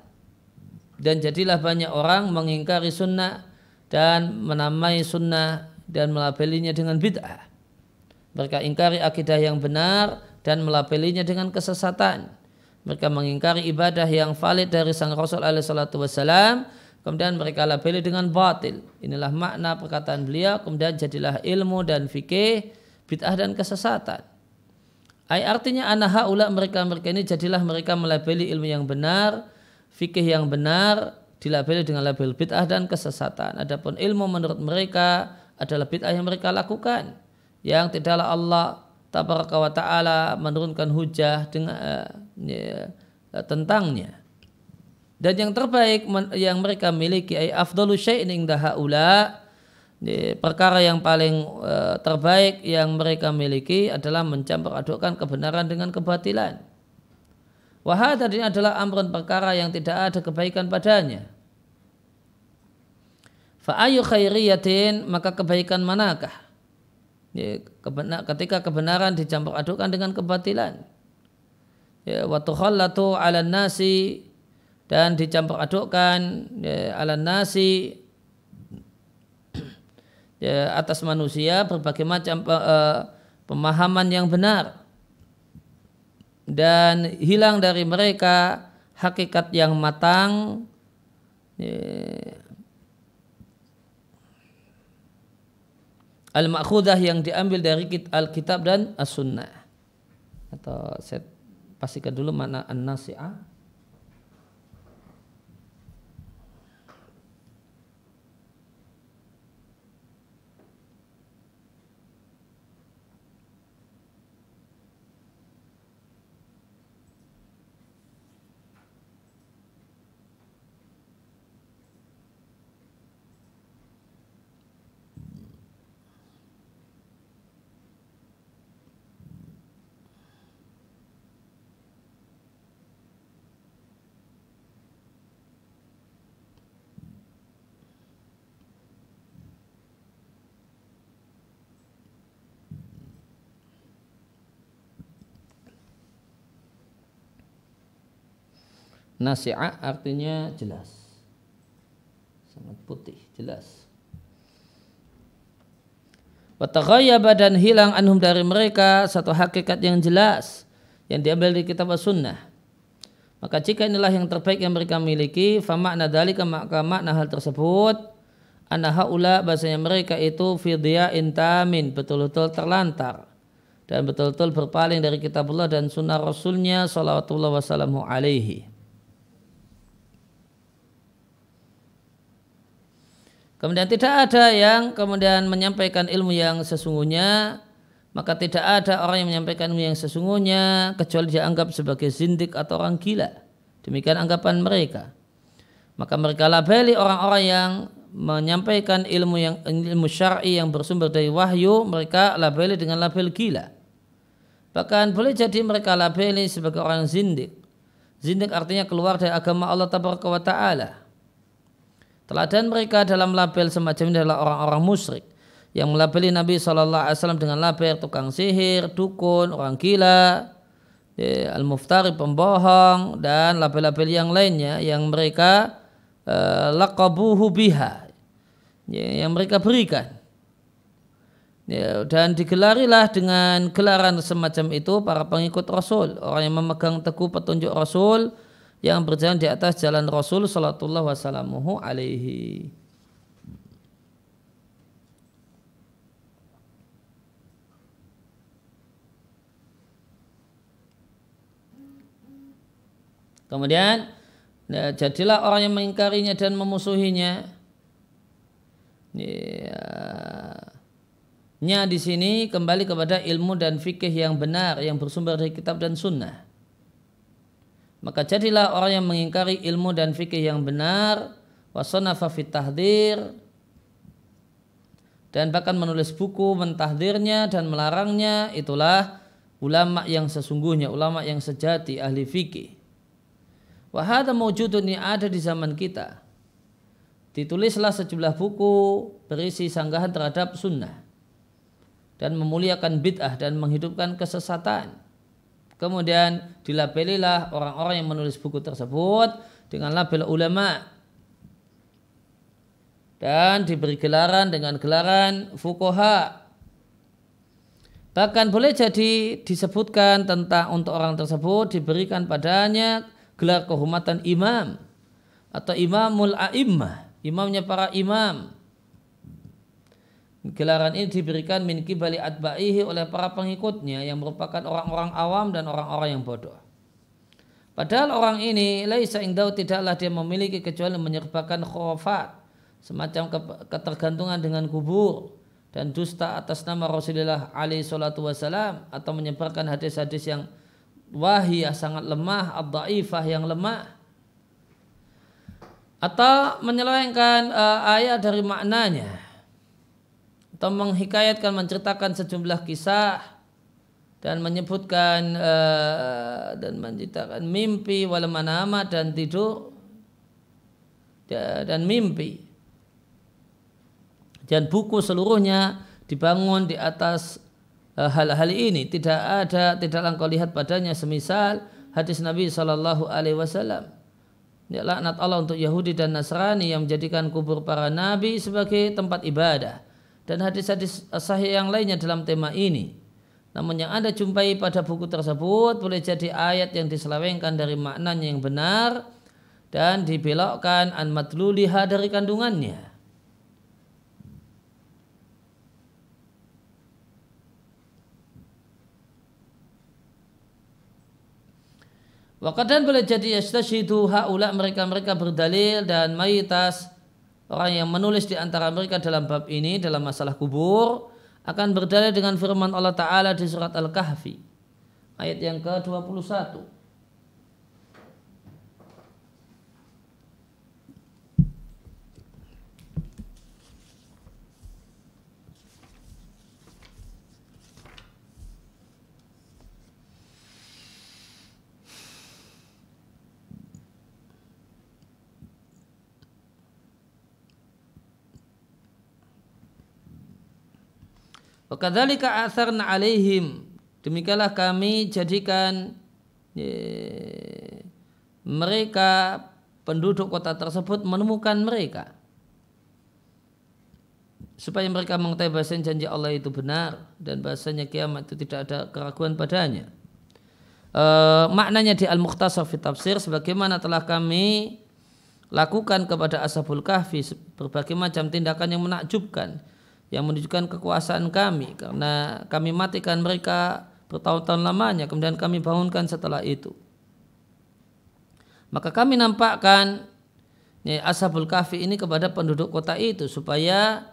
Dan jadilah banyak orang mengingkari sunnah dan menamai sunnah dan melabelinya dengan bid'ah. Mereka ingkari akidah yang benar dan melabelinya dengan kesesatan. Mereka mengingkari ibadah yang valid dari sang Rasul alaihi salatu wassalam kemudian mereka labeli dengan batil. Inilah makna perkataan beliau, kemudian jadilah ilmu dan fikih, bid'ah dan kesesatan. Ay artinya anak haula mereka mereka ini jadilah mereka melabeli ilmu yang benar, fikih yang benar, dilabeli dengan label bid'ah dan kesesatan. Adapun ilmu menurut mereka adalah bid'ah yang mereka lakukan, yang tidaklah Allah tabaraka wa taala menurunkan hujah dengan uh, ya, tentangnya. Dan yang terbaik yang mereka miliki ay afdalu syai'in inda haula perkara yang paling uh, terbaik yang mereka miliki adalah mencampur adukkan kebenaran dengan kebatilan. Wahad ini adalah amrun perkara yang tidak ada kebaikan padanya. Fa'ayu khairiyatin maka kebaikan manakah? Ya, ketika kebenaran dicampur adukkan dengan kebatilan. Ya, wa tukhallatu ala nasi dan dicampur adukkan ya, ala nasi ya, atas manusia berbagai macam uh, pemahaman yang benar dan hilang dari mereka hakikat yang matang ya, al-ma'khudah yang diambil dari Alkitab dan As-Sunnah. Atau saya pastikan dulu mana an-nasi'ah. Nasi'ah artinya jelas. Sangat putih, jelas. Wataghayyaba dan hilang anhum dari mereka satu hakikat yang jelas yang diambil di kitab sunnah. Maka jika inilah yang terbaik yang mereka miliki, fa makna dalika maka makna hal tersebut anna haula bahasanya mereka itu fidya intamin betul-betul terlantar dan betul-betul berpaling dari kitabullah dan sunnah rasulnya sallallahu wasallam alaihi. Kemudian tidak ada yang kemudian menyampaikan ilmu yang sesungguhnya, maka tidak ada orang yang menyampaikan ilmu yang sesungguhnya kecuali dianggap sebagai zindik atau orang gila. Demikian anggapan mereka. Maka mereka labeli orang-orang yang menyampaikan ilmu yang ilmu syar'i yang bersumber dari wahyu, mereka labeli dengan label gila. Bahkan boleh jadi mereka labeli sebagai orang zindik. Zindik artinya keluar dari agama Allah Taala Teladan mereka dalam label semacam ini adalah orang-orang musyrik yang melabeli Nabi SAW dengan label tukang sihir, dukun, orang gila, ya, al-muftari, pembohong, dan label-label yang lainnya yang mereka uh, biha, ya, yang mereka berikan. Ya, dan digelarilah dengan gelaran semacam itu para pengikut Rasul, orang yang memegang teguh petunjuk Rasul, yang berjalan di atas jalan Rasul sallallahu wasallamuhu alaihi. Kemudian ya, jadilah orang yang mengingkarinya dan memusuhinya. Ya, nya di sini kembali kepada ilmu dan fikih yang benar yang bersumber dari kitab dan sunnah maka jadilah orang yang mengingkari ilmu dan fikih yang benar wasanafa tahdir dan bahkan menulis buku mentahdirnya dan melarangnya itulah ulama yang sesungguhnya ulama yang sejati ahli fikih. Wahada mewujudun ini ada di zaman kita. Ditulislah sejumlah buku berisi sanggahan terhadap sunnah dan memuliakan bid'ah dan menghidupkan kesesatan Kemudian dilabelilah orang-orang yang menulis buku tersebut dengan label ulama dan diberi gelaran dengan gelaran fukoha. Bahkan boleh jadi disebutkan tentang untuk orang tersebut diberikan padanya gelar kehormatan imam atau imamul a'immah, imamnya para imam Gelaran ini diberikan min kibali atba'ihi oleh para pengikutnya yang merupakan orang-orang awam dan orang-orang yang bodoh. Padahal orang ini laisa indau tidaklah dia memiliki kecuali menyerbakan khurafat, semacam ketergantungan dengan kubur dan dusta atas nama Rasulullah alaihi salatu wasalam atau menyebarkan hadis-hadis yang wahiyah sangat lemah, ad-dhaifah yang lemah atau menyelewengkan uh, ayat dari maknanya atau menghikayatkan menceritakan sejumlah kisah dan menyebutkan uh, dan menceritakan mimpi wala manama dan tidur dan mimpi. Dan buku seluruhnya dibangun di atas eh, hal-hal uh, ini. Tidak ada tidak engkau lihat padanya. Semisal hadis Nabi Shallallahu Alaihi Wasallam. Laknat Allah untuk Yahudi dan Nasrani yang menjadikan kubur para nabi sebagai tempat ibadah dan hadis-hadis sahih yang lainnya dalam tema ini. Namun yang Anda jumpai pada buku tersebut boleh jadi ayat yang diselewengkan dari maknanya yang benar dan dibelokkan an madluliha dari kandungannya. Wakadan boleh jadi yastashidu ha'ula mereka-mereka berdalil dan mayitas orang yang menulis di antara mereka dalam bab ini dalam masalah kubur akan berdalil dengan firman Allah Ta'ala di surat Al-Kahfi ayat yang ke-21. Wakadzalika atharna alaihim. Demikianlah kami jadikan ye, mereka penduduk kota tersebut menemukan mereka supaya mereka mengetahui bahasa janji Allah itu benar dan bahasanya kiamat itu tidak ada keraguan padanya. E, maknanya di Al-Mukhtasar fi tafsir sebagaimana telah kami lakukan kepada Ashabul Kahfi berbagai macam tindakan yang menakjubkan yang menunjukkan kekuasaan kami karena kami matikan mereka bertahun-tahun lamanya kemudian kami bangunkan setelah itu. Maka kami nampakkan ya, Ashabul Kahfi ini kepada penduduk kota itu supaya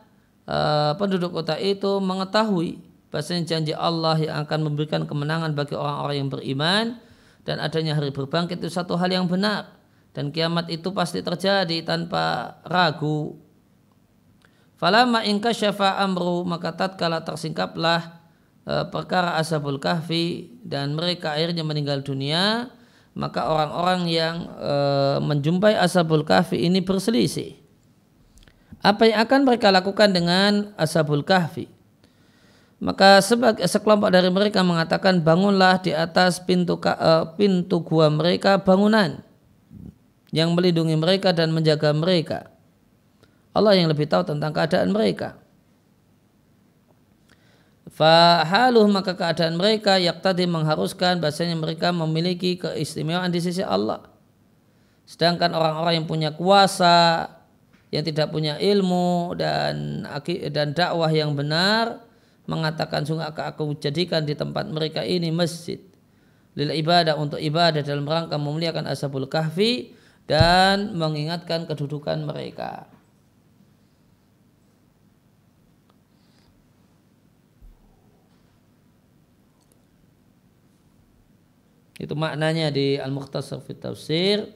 uh, penduduk kota itu mengetahui bahasanya janji Allah yang akan memberikan kemenangan bagi orang-orang yang beriman dan adanya hari berbangkit itu satu hal yang benar. Dan kiamat itu pasti terjadi tanpa ragu Falama ingka syafa amru maka tatkala tersingkaplah e, perkara ashabul kahfi dan mereka akhirnya meninggal dunia maka orang-orang yang e, menjumpai ashabul kahfi ini berselisih. Apa yang akan mereka lakukan dengan ashabul kahfi? Maka sebagai sekelompok dari mereka mengatakan bangunlah di atas pintu e, pintu gua mereka bangunan yang melindungi mereka dan menjaga mereka. Allah yang lebih tahu tentang keadaan mereka. Fahaluh maka keadaan mereka tadi mengharuskan bahasanya mereka memiliki keistimewaan di sisi Allah. Sedangkan orang-orang yang punya kuasa, yang tidak punya ilmu dan dan dakwah yang benar mengatakan sungguh aku jadikan di tempat mereka ini masjid lil ibadah untuk ibadah dalam rangka memuliakan ashabul kahfi dan mengingatkan kedudukan mereka. Itu maknanya di Al-Mukhtasar fi Tafsir.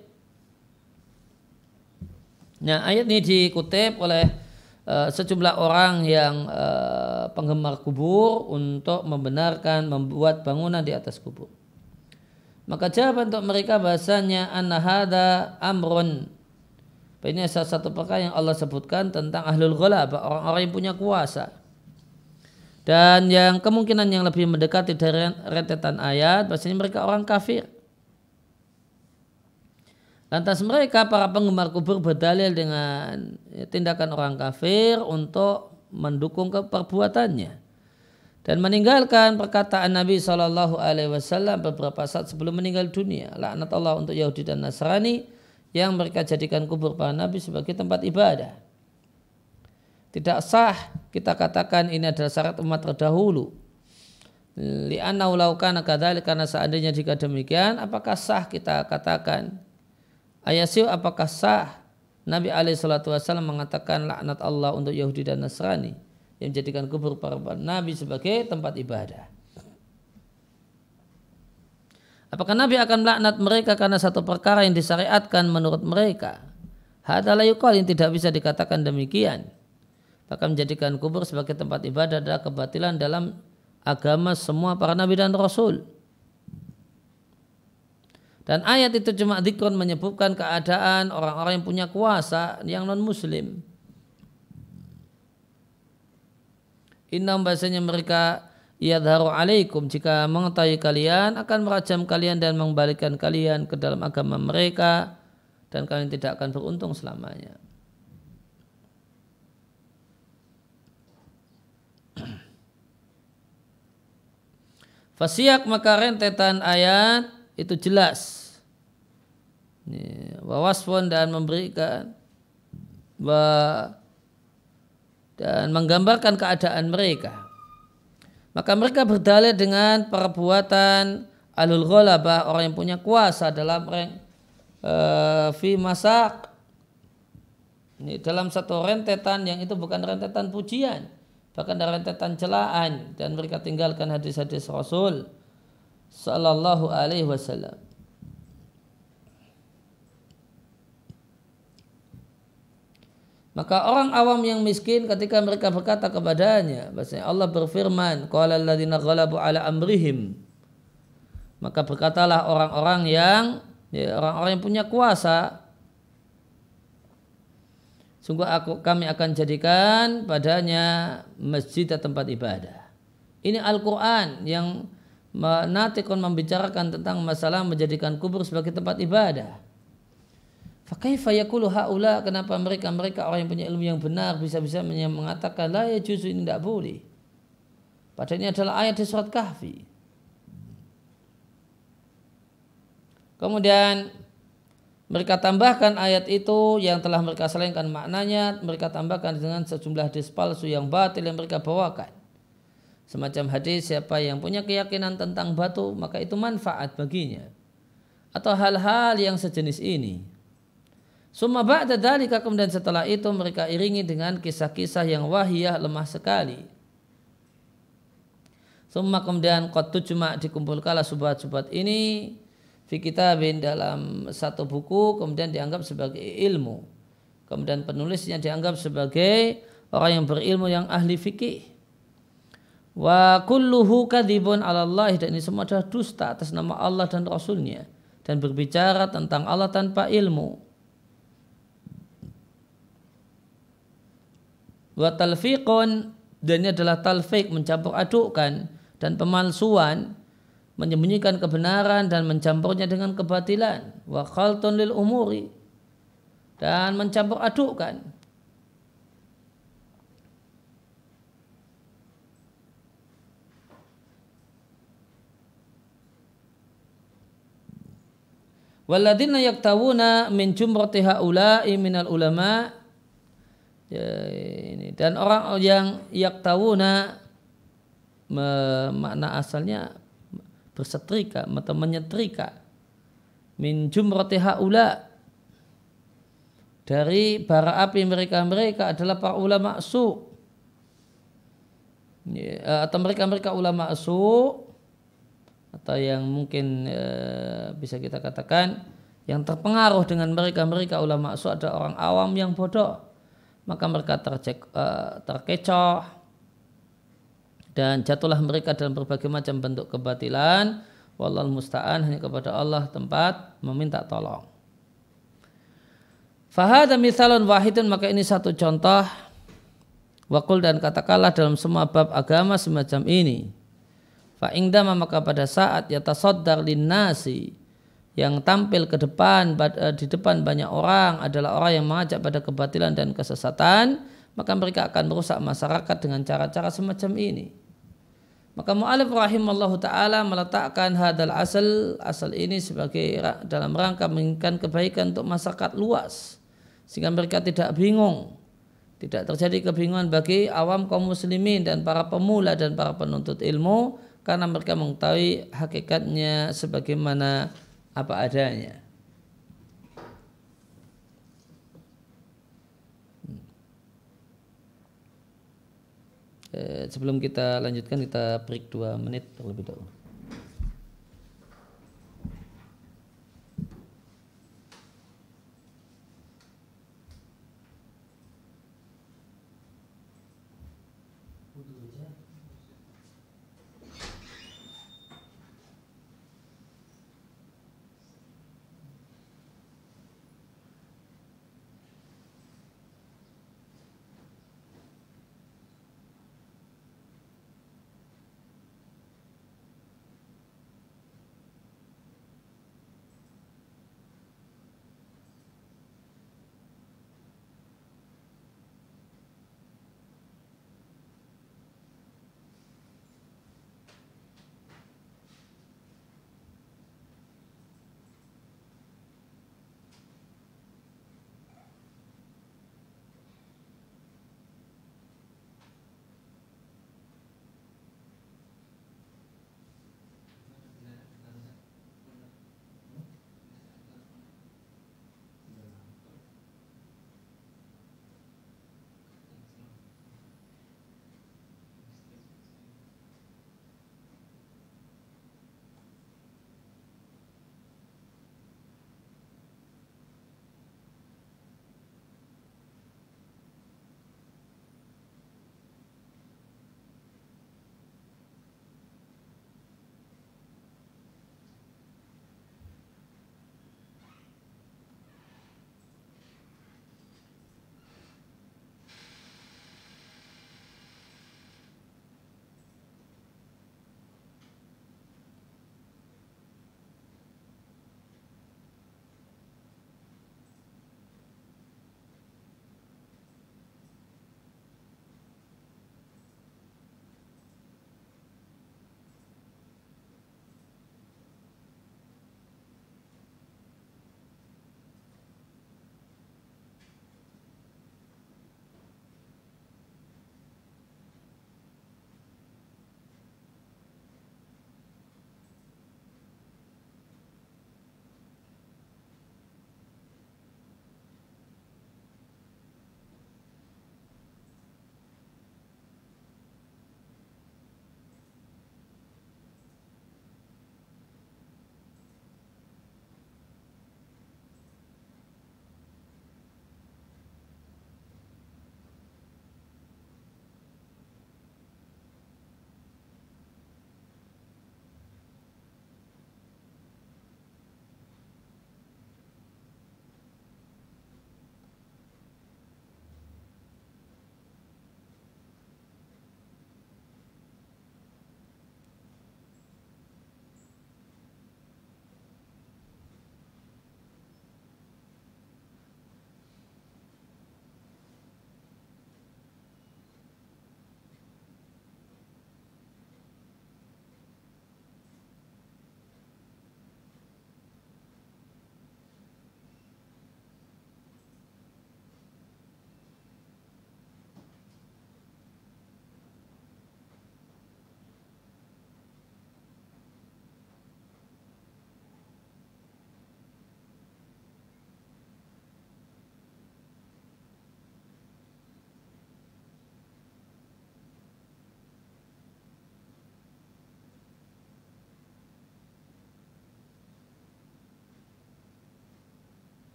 Nah, ayat ini dikutip oleh uh, sejumlah orang yang uh, penggemar kubur untuk membenarkan membuat bangunan di atas kubur. Maka jawaban untuk mereka bahasanya anahada amrun. Ini salah satu perkara yang Allah sebutkan tentang ahlul ghalab, orang-orang yang punya kuasa. Dan yang kemungkinan yang lebih mendekati dari rentetan ayat, bahasanya mereka orang kafir. Lantas mereka para penggemar kubur berdalil dengan ya, tindakan orang kafir untuk mendukung keperbuatannya dan meninggalkan perkataan Nabi Shallallahu Alaihi Wasallam beberapa saat sebelum meninggal dunia. Laknat Allah untuk Yahudi dan Nasrani yang mereka jadikan kubur para Nabi sebagai tempat ibadah. Tidak sah kita katakan ini adalah syarat umat terdahulu. Li'anna laukana kadhalik karena seandainya jika demikian apakah sah kita katakan ayasiu apakah sah Nabi alaihi salatu wasallam mengatakan laknat Allah untuk Yahudi dan Nasrani yang menjadikan kubur para nabi sebagai tempat ibadah. Apakah Nabi akan melaknat mereka karena satu perkara yang disyariatkan menurut mereka? Hadalah yang tidak bisa dikatakan demikian bahkan menjadikan kubur sebagai tempat ibadah adalah kebatilan dalam agama semua para nabi dan rasul. Dan ayat itu cuma dikron menyebutkan keadaan orang-orang yang punya kuasa yang non muslim. Inam bahasanya mereka yadharu alaikum jika mengetahui kalian akan merajam kalian dan mengembalikan kalian ke dalam agama mereka dan kalian tidak akan beruntung selamanya. Fasiak maka rentetan ayat itu jelas. Wawasfon dan memberikan dan menggambarkan keadaan mereka. Maka mereka berdalil dengan perbuatan alul ghalabah orang yang punya kuasa dalam uh, fi masak ini dalam satu rentetan yang itu bukan rentetan pujian bahkan rentetan celaan dan mereka tinggalkan hadis-hadis Rasul sallallahu alaihi wasallam Maka orang awam yang miskin ketika mereka berkata kepadanya, bahasanya Allah berfirman, qala alladziina ghalabu ala amrihim. Maka berkatalah orang-orang yang ya, orang-orang yang punya kuasa Sungguh aku kami akan jadikan padanya masjid atau tempat ibadah. Ini Al-Quran yang menatikon membicarakan tentang masalah menjadikan kubur sebagai tempat ibadah. Fakaifa yakulu haula kenapa mereka mereka orang yang punya ilmu yang benar bisa-bisa mengatakan la ya justru ini tidak boleh. Padahal ini adalah ayat di surat kahfi. Kemudian mereka tambahkan ayat itu yang telah mereka selengkan maknanya, mereka tambahkan dengan sejumlah hadis palsu yang batil yang mereka bawakan. Semacam hadis siapa yang punya keyakinan tentang batu maka itu manfaat baginya. Atau hal-hal yang sejenis ini. Summa ba'da dalika kemudian setelah itu mereka iringi dengan kisah-kisah yang wahiyah lemah sekali. Summa kemudian qad tujma dikumpulkanlah subhat-subhat ini fi kitabin dalam satu buku kemudian dianggap sebagai ilmu. Kemudian penulisnya dianggap sebagai orang yang berilmu yang ahli fikih. Wa kulluhu kadhibun 'ala Allah dan ini semua adalah dusta atas nama Allah dan Rasulnya dan berbicara tentang Allah tanpa ilmu. wa talfiqun dan ini adalah talfiq mencampur adukkan dan pemalsuan menyembunyikan kebenaran dan mencampurnya dengan kebatilan. Wa khaltun lil umuri. Dan mencampur adukkan. Waladina yaktawuna min jumrati haula'i minal ulama. Ya, ini. Dan orang yang yaktawuna makna asalnya bersetrika atau menyetrika min jumrati haula. Dari bara api mereka-mereka adalah para ulama su. Ya, atau mereka-mereka ulama su atau yang mungkin e, bisa kita katakan yang terpengaruh dengan mereka-mereka ulama su adalah orang awam yang bodoh. Maka mereka tercek, uh, terkecoh dan jatuhlah mereka dalam berbagai macam bentuk kebatilan wallahu musta'an hanya kepada Allah tempat meminta tolong Fahada misalun wahidun maka ini satu contoh Wakul dan katakanlah dalam semua bab agama semacam ini. Fa'ingdama maka pada saat yatasoddar linnasi yang tampil ke depan eh, di depan banyak orang adalah orang yang mengajak pada kebatilan dan kesesatan, maka mereka akan merusak masyarakat dengan cara-cara semacam ini. Maka mu'alif rahimallahu ta'ala meletakkan hadal asal asal ini sebagai dalam rangka menginginkan kebaikan untuk masyarakat luas. Sehingga mereka tidak bingung. Tidak terjadi kebingungan bagi awam kaum muslimin dan para pemula dan para penuntut ilmu karena mereka mengetahui hakikatnya sebagaimana apa adanya. Eh, sebelum kita lanjutkan kita break dua menit terlebih dahulu.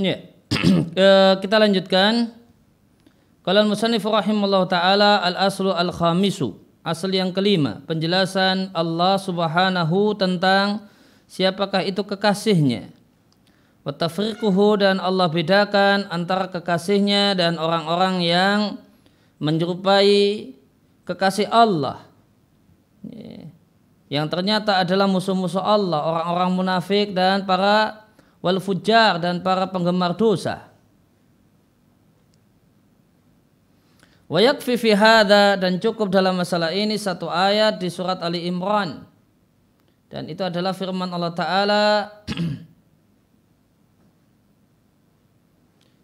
Ya. Kita lanjutkan. Kalau musannif rahimallahu taala al aslu al khamisu. Asal yang kelima, penjelasan Allah Subhanahu tentang siapakah itu kekasihnya. Watafriquhu dan Allah bedakan antara kekasihnya dan orang-orang yang menyerupai kekasih Allah. Yang ternyata adalah musuh-musuh Allah, orang-orang munafik dan para wal fujar dan para penggemar dosa. Wa yakfi fi hadha dan cukup dalam masalah ini satu ayat di surat Ali Imran. Dan itu adalah firman Allah Ta'ala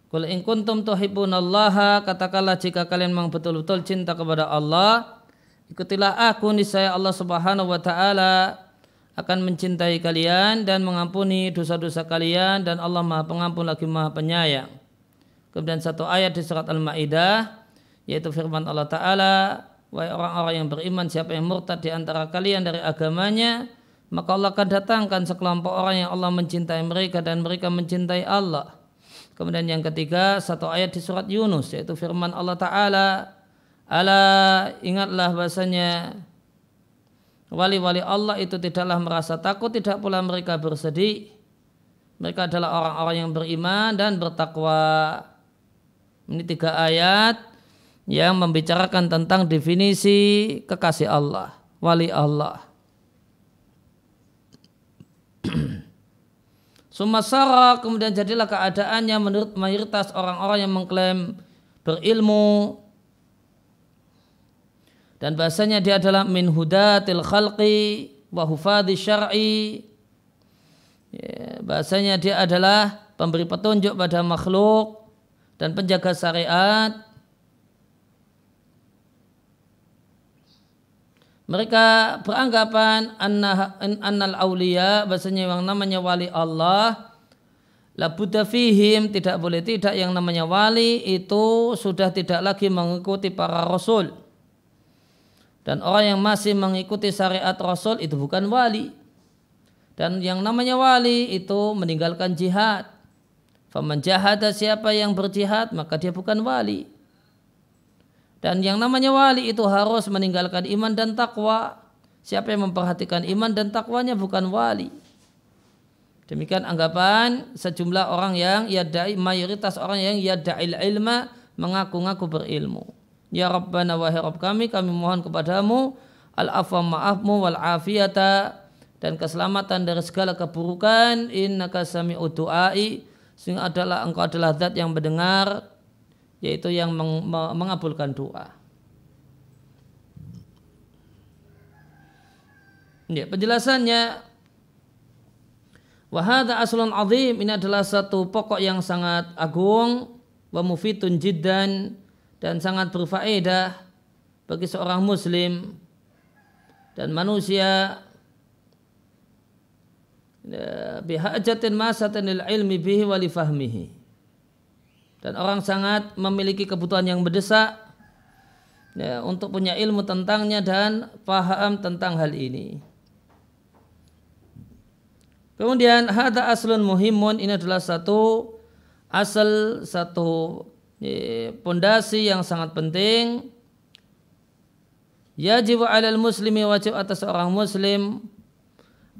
Kul in kuntum tuhibbunallaha katakanlah jika kalian memang betul-betul cinta kepada Allah ikutilah aku niscaya Allah Subhanahu wa taala akan mencintai kalian dan mengampuni dosa-dosa kalian dan Allah Maha Pengampun lagi Maha Penyayang. Kemudian satu ayat di surat Al-Maidah yaitu firman Allah Ta'ala wahai orang-orang yang beriman siapa yang murtad di antara kalian dari agamanya maka Allah akan datangkan sekelompok orang yang Allah mencintai mereka dan mereka mencintai Allah kemudian yang ketiga satu ayat di surat Yunus yaitu firman Allah Ta'ala ala ingatlah bahasanya wali-wali Allah itu tidaklah merasa takut tidak pula mereka bersedih mereka adalah orang-orang yang beriman dan bertakwa ini tiga ayat yang membicarakan tentang definisi kekasih Allah, wali Allah. Sumasara kemudian jadilah keadaannya menurut mayoritas orang-orang yang mengklaim berilmu dan bahasanya dia adalah min hudatil khalqi wa hufadhi syar'i. Ya, bahasanya dia adalah pemberi petunjuk pada makhluk dan penjaga syariat. Mereka beranggapan annal aulia bahasanya yang namanya wali Allah la fihim tidak boleh tidak yang namanya wali itu sudah tidak lagi mengikuti para rasul dan orang yang masih mengikuti syariat rasul itu bukan wali dan yang namanya wali itu meninggalkan jihad faman siapa yang berjihad maka dia bukan wali dan yang namanya wali itu harus meninggalkan iman dan takwa. Siapa yang memperhatikan iman dan takwanya bukan wali. Demikian anggapan sejumlah orang yang yadai mayoritas orang yang yada'il ilma mengaku-ngaku berilmu. Ya Rabbana wahai Rabb kami, kami mohon kepadamu al-afwa ma'afmu wal afiyata dan keselamatan dari segala keburukan. Innaka sami'u du'ai. Sehingga adalah engkau adalah zat yang mendengar yaitu yang meng mengabulkan doa. Ya, penjelasannya Wahada aslun azim. Ini adalah satu pokok yang sangat agung wa mufitun jiddan dan sangat berfaedah bagi seorang muslim dan manusia ya, bihajatin masatin ilmi bihi wa li fahmihi dan orang sangat memiliki kebutuhan yang mendesak ya, untuk punya ilmu tentangnya dan paham tentang hal ini. Kemudian hada aslun muhimun ini adalah satu asal satu pondasi yang sangat penting. Yajib alal muslimi wajib atas seorang muslim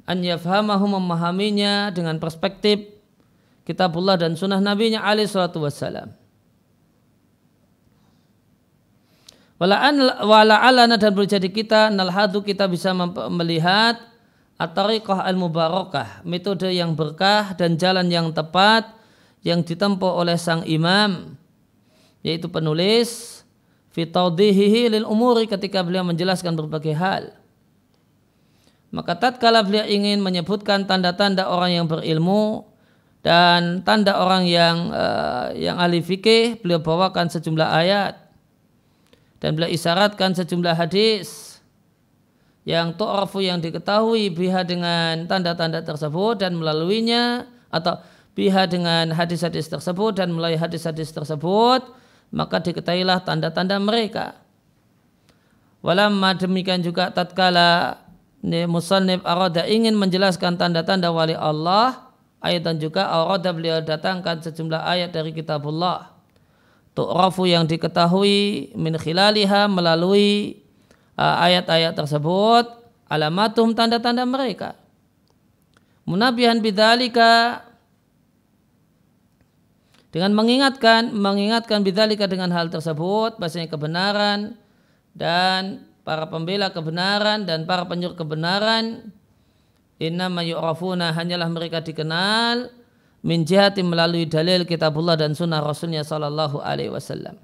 an yafhamahu memahaminya dengan perspektif kitabullah dan sunnah nabinya alaihi salatu wassalam. Wala alana dan berjadi kita nalhadu kita bisa melihat at-tariqah al-mubarakah, metode yang berkah dan jalan yang tepat yang ditempuh oleh sang imam yaitu penulis fi tawdihihi lil umuri ketika beliau menjelaskan berbagai hal. Maka tatkala beliau ingin menyebutkan tanda-tanda orang yang berilmu, dan tanda orang yang uh, yang ahli fikih beliau bawakan sejumlah ayat dan beliau isyaratkan sejumlah hadis yang tu'rafu yang diketahui biha dengan tanda-tanda tersebut dan melaluinya atau biha dengan hadis-hadis tersebut dan melalui hadis-hadis tersebut maka diketahuilah tanda-tanda mereka. Walamma demikian juga tatkala musannif arada ingin menjelaskan tanda-tanda wali Allah ayat dan juga aurada beliau datangkan sejumlah ayat dari kitabullah. Tu'rafu yang diketahui min khilaliha melalui ayat-ayat tersebut alamatum tanda-tanda mereka. Munabihan bidzalika dengan mengingatkan mengingatkan bidzalika dengan hal tersebut bahasanya kebenaran dan para pembela kebenaran dan para penyuruh kebenaran inna yu'rafuna hanyalah mereka dikenal min jihati melalui dalil kitabullah dan sunnah rasulnya sallallahu alaihi wasallam.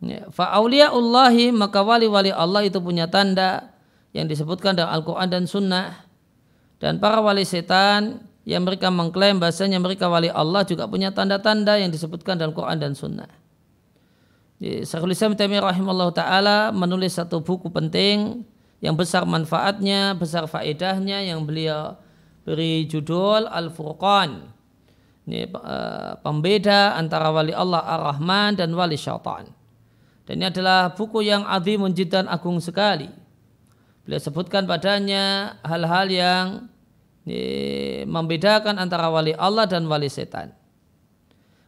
Ya, Fa'auliyaullahi maka wali-wali Allah itu punya tanda yang disebutkan dalam Al-Quran dan Sunnah. Dan para wali setan yang mereka mengklaim bahasanya mereka wali Allah juga punya tanda-tanda yang disebutkan dalam Quran dan Sunnah. Syekhul Islam Taimiyah rahimahullah ta'ala menulis satu buku penting yang besar manfaatnya, besar faedahnya yang beliau beri judul Al-Furqan. Ini uh, pembeda antara wali Allah Ar-Rahman dan wali syaitan. Dan ini adalah buku yang azimun jiddan agung sekali. Beliau sebutkan padanya hal-hal yang membedakan antara wali Allah dan wali setan.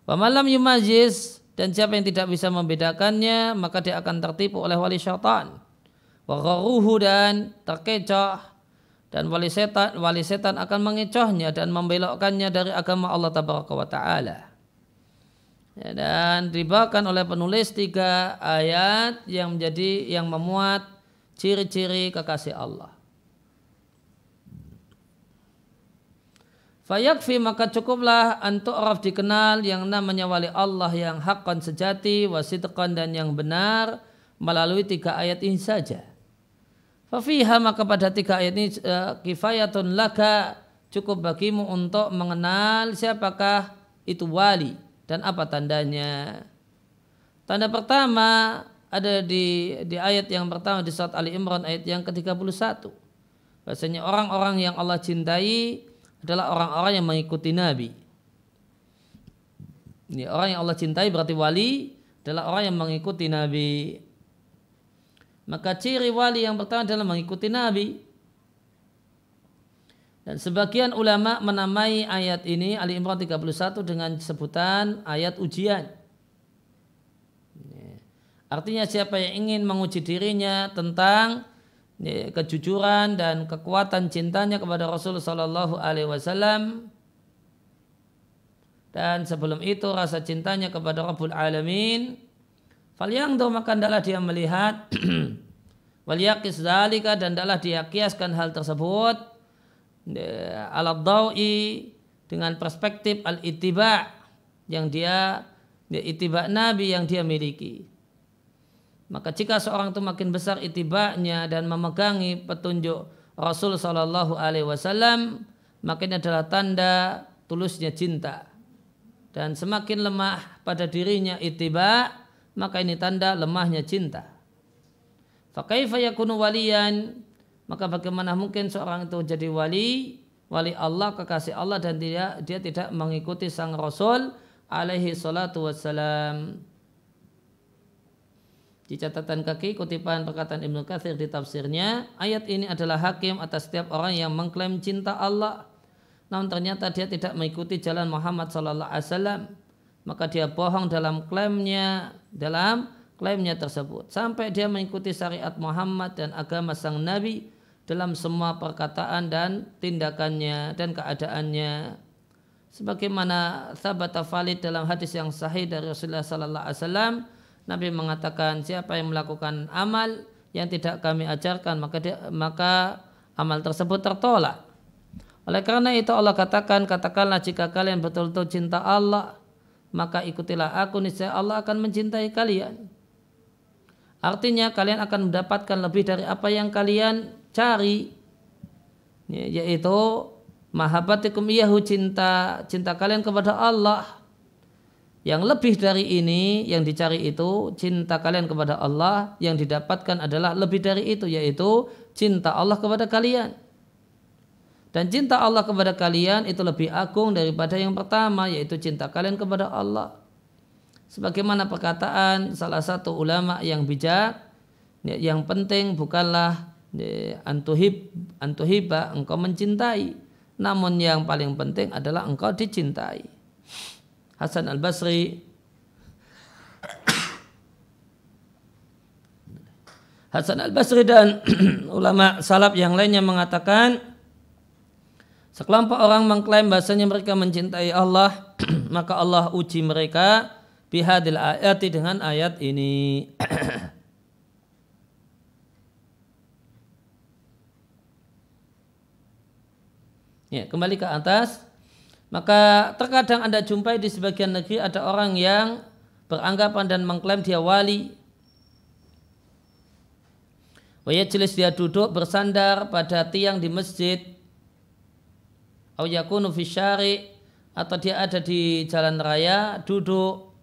Pemalam yumajiz dan siapa yang tidak bisa membedakannya maka dia akan tertipu oleh wali syaitan. Wagharuhu dan terkecoh dan wali setan wali setan akan mengecohnya dan membelokkannya dari agama Allah tabaraka wa taala. Ya, dan dibawakan oleh penulis tiga ayat yang menjadi yang memuat ciri-ciri kekasih Allah. Fayakfi maka cukuplah untuk araf dikenal yang namanya wali Allah yang hakkan sejati, wasidqan dan yang benar melalui tiga ayat ini saja. Fafiha maka pada tiga ayat ini uh, kifayatun laka cukup bagimu untuk mengenal siapakah itu wali dan apa tandanya. Tanda pertama ada di di ayat yang pertama di surat Ali Imran ayat yang ke-31. Bahasanya orang-orang yang Allah cintai adalah orang-orang yang mengikuti Nabi. Ini orang yang Allah cintai berarti wali adalah orang yang mengikuti Nabi. Maka ciri wali yang pertama adalah mengikuti Nabi. Dan sebagian ulama menamai ayat ini Ali Imran 31 dengan sebutan ayat ujian. Artinya siapa yang ingin menguji dirinya tentang kejujuran dan kekuatan cintanya kepada Rasul Sallallahu Alaihi Wasallam. Dan sebelum itu rasa cintanya kepada Rabbul Alamin. Fal yang maka adalah dia melihat wal yakis dalika dan adalah dia kiaskan hal tersebut. Alat dawi dengan perspektif al itiba yang dia itiba nabi yang dia miliki. Maka jika seorang itu makin besar itibanya dan memegangi petunjuk Rasul Shallallahu Alaihi Wasallam, makin adalah tanda tulusnya cinta. Dan semakin lemah pada dirinya itiba, maka ini tanda lemahnya cinta. Fakaifa yakunu waliyan maka bagaimana mungkin seorang itu jadi wali wali Allah kekasih Allah dan dia dia tidak mengikuti sang Rasul alaihi salatu wassalam. Di catatan kaki kutipan perkataan Ibnu Katsir di tafsirnya, ayat ini adalah hakim atas setiap orang yang mengklaim cinta Allah. Namun ternyata dia tidak mengikuti jalan Muhammad sallallahu alaihi wasallam. Maka dia bohong dalam klaimnya dalam klaimnya tersebut. Sampai dia mengikuti syariat Muhammad dan agama sang nabi dalam semua perkataan dan tindakannya dan keadaannya. Sebagaimana sahabat valid dalam hadis yang sahih dari Rasulullah sallallahu alaihi wasallam Nabi mengatakan siapa yang melakukan amal yang tidak kami ajarkan maka dia, maka amal tersebut tertolak oleh karena itu Allah katakan katakanlah jika kalian betul-betul cinta Allah maka ikutilah aku niscaya Allah akan mencintai kalian. Artinya kalian akan mendapatkan lebih dari apa yang kalian cari ya, yaitu mahabbatikum iyahu cinta cinta kalian kepada Allah. Yang lebih dari ini yang dicari itu cinta kalian kepada Allah yang didapatkan adalah lebih dari itu yaitu cinta Allah kepada kalian. Dan cinta Allah kepada kalian itu lebih agung daripada yang pertama yaitu cinta kalian kepada Allah. Sebagaimana perkataan salah satu ulama yang bijak, ya, yang penting bukanlah ya, antuhib antuhiba engkau mencintai, namun yang paling penting adalah engkau dicintai. Hasan Al Basri Hasan Al Basri dan ulama salaf yang lainnya mengatakan sekelompok orang mengklaim bahasanya mereka mencintai Allah maka Allah uji mereka bihadil ayati dengan ayat ini. ya, kembali ke atas. Maka terkadang Anda jumpai di sebagian negeri ada orang yang beranggapan dan mengklaim dia wali. Jelas dia duduk bersandar pada tiang di masjid. Au yakunu atau dia ada di jalan raya duduk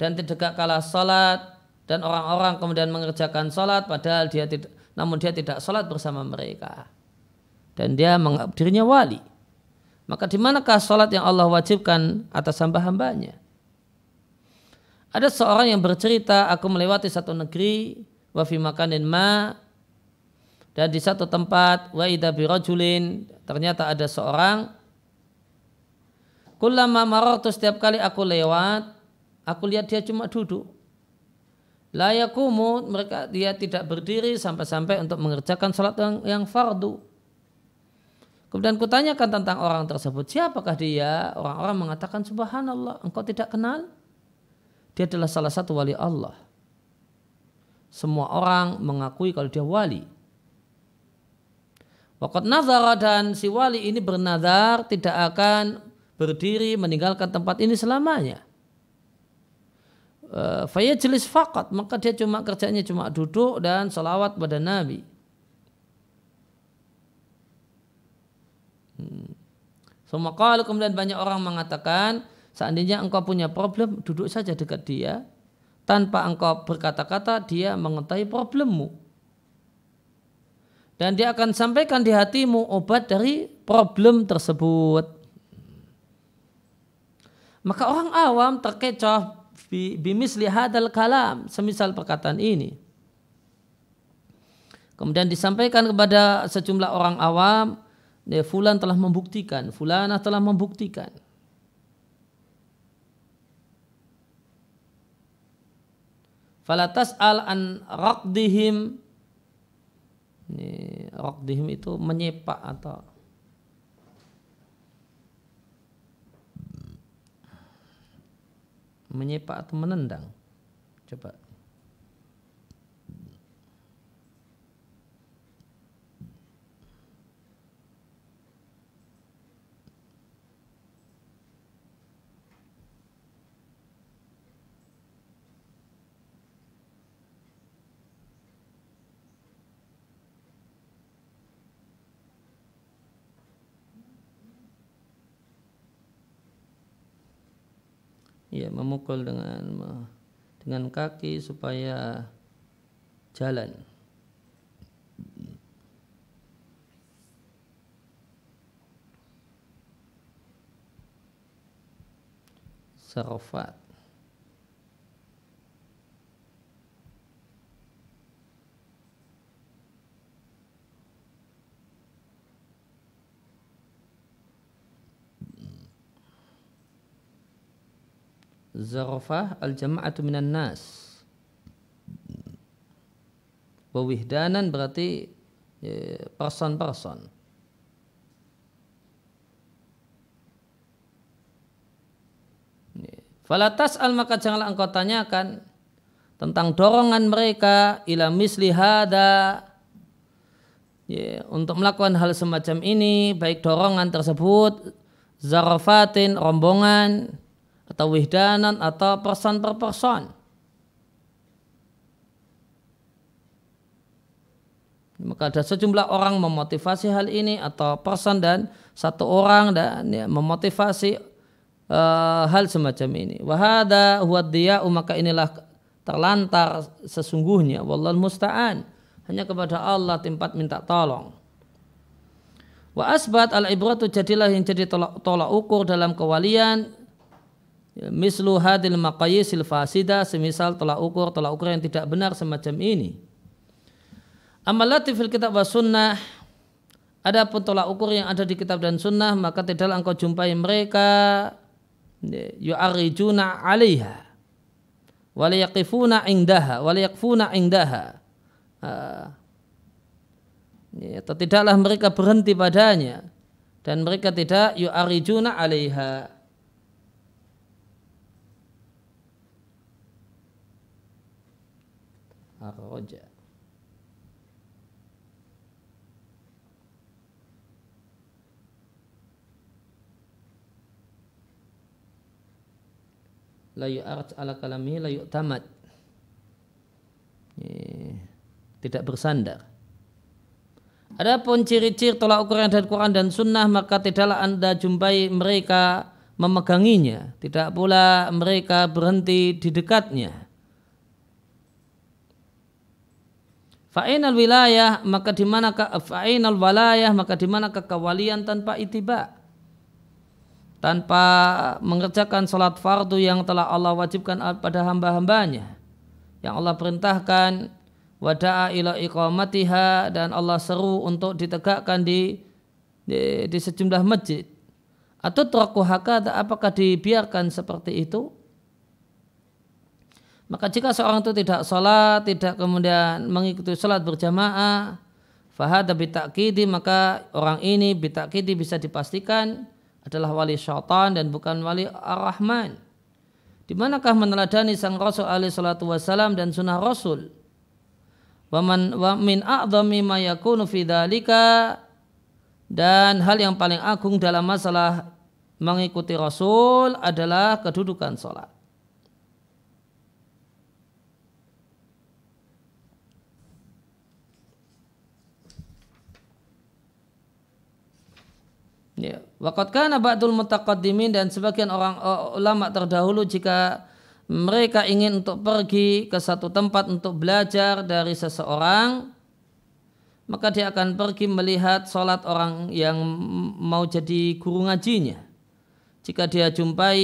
dan tidak kalah salat dan orang-orang kemudian mengerjakan salat padahal dia tidak namun dia tidak salat bersama mereka dan dia menganggap dirinya wali maka di manakah salat yang Allah wajibkan atas hamba-hambanya ada seorang yang bercerita aku melewati satu negeri wa fi makanin ma dan di satu tempat wa idza birajulin ternyata ada seorang kullama marartu setiap kali aku lewat Aku lihat dia cuma duduk. Layakumu mereka dia tidak berdiri sampai-sampai untuk mengerjakan sholat yang, yang fardu. Kemudian kutanyakan tentang orang tersebut. Siapakah dia? Orang-orang mengatakan subhanallah. Engkau tidak kenal? Dia adalah salah satu wali Allah. Semua orang mengakui kalau dia wali. Wakat nazar dan si wali ini bernazar tidak akan berdiri meninggalkan tempat ini selamanya. Eh, Faya jelis fakat maka dia cuma kerjanya cuma duduk dan salawat pada Nabi. Hmm. Semua kalau kemudian banyak orang mengatakan seandainya engkau punya problem duduk saja dekat dia tanpa engkau berkata-kata dia mengetahui problemmu dan dia akan sampaikan di hatimu obat dari problem tersebut. Maka orang awam terkecoh bimisli hadal kalam semisal perkataan ini kemudian disampaikan kepada sejumlah orang awam ya, fulan telah membuktikan fulana telah membuktikan falatas al an raqdihim ini raqdihim itu menyepak atau menyepak atau menendang? Coba. Ya memukul dengan dengan kaki supaya jalan. Sarofat. Zarafah al jama'atu minan nas. Wawihdanan berarti ya, person-person Falatas al maka janganlah engkau tanyakan tentang dorongan mereka ila misli hada. Ya, untuk melakukan hal semacam ini baik dorongan tersebut zarafatin rombongan atau wihdanan atau person per person. Maka ada sejumlah orang memotivasi hal ini atau person dan satu orang dan ya, memotivasi uh, hal semacam ini. Wahada huwad dia maka inilah terlantar sesungguhnya. Wallah musta'an. Hanya kepada Allah tempat minta tolong. Wa asbat al ibratu jadilah yang jadi tolak, tolak ukur dalam kewalian mislu hadil maqayisil fasida semisal telah ukur telah ukur yang tidak benar semacam ini. Amalati fil kitab wa sunnah Adapun tolak ukur yang ada di kitab dan sunnah maka tidaklah engkau jumpai mereka yu'arijuna 'alaiha wala yaqifuna indaha wala yakfuna indaha ya, atau tidaklah mereka berhenti padanya dan mereka tidak yu'arijuna 'alaiha arroja la yu'araj ala kalami la yu'tamad. Tidak bersandar. Adapun ciri-ciri tolak ukur yang dari Quran dan Sunnah maka tidaklah anda jumpai mereka memeganginya, tidak pula mereka berhenti di dekatnya. Fa'inal wilayah maka di mana fa'inal walayah maka di mana kekawalian tanpa itiba? Tanpa mengerjakan sholat fardu yang telah Allah wajibkan pada hamba-hambanya. Yang Allah perintahkan wada'a ila iqamatiha dan Allah seru untuk ditegakkan di di, di sejumlah masjid. Atau hakada apakah dibiarkan seperti itu maka jika seorang itu tidak sholat tidak kemudian mengikuti sholat berjamaah fahada bitakidi maka orang ini bitakidi bisa dipastikan adalah wali syaitan dan bukan wali ar-Rahman. Di manakah meneladani sang Rasul alaihi salatu wasalam dan sunnah Rasul? Wa man wa min a'dhami ma yakunu fi dan hal yang paling agung dalam masalah mengikuti Rasul adalah kedudukan sholat. Waqad kana ba'dul mutaqaddimin dan sebagian orang uh, ulama terdahulu jika mereka ingin untuk pergi ke satu tempat untuk belajar dari seseorang maka dia akan pergi melihat sholat orang yang mau jadi guru ngajinya. Jika dia jumpai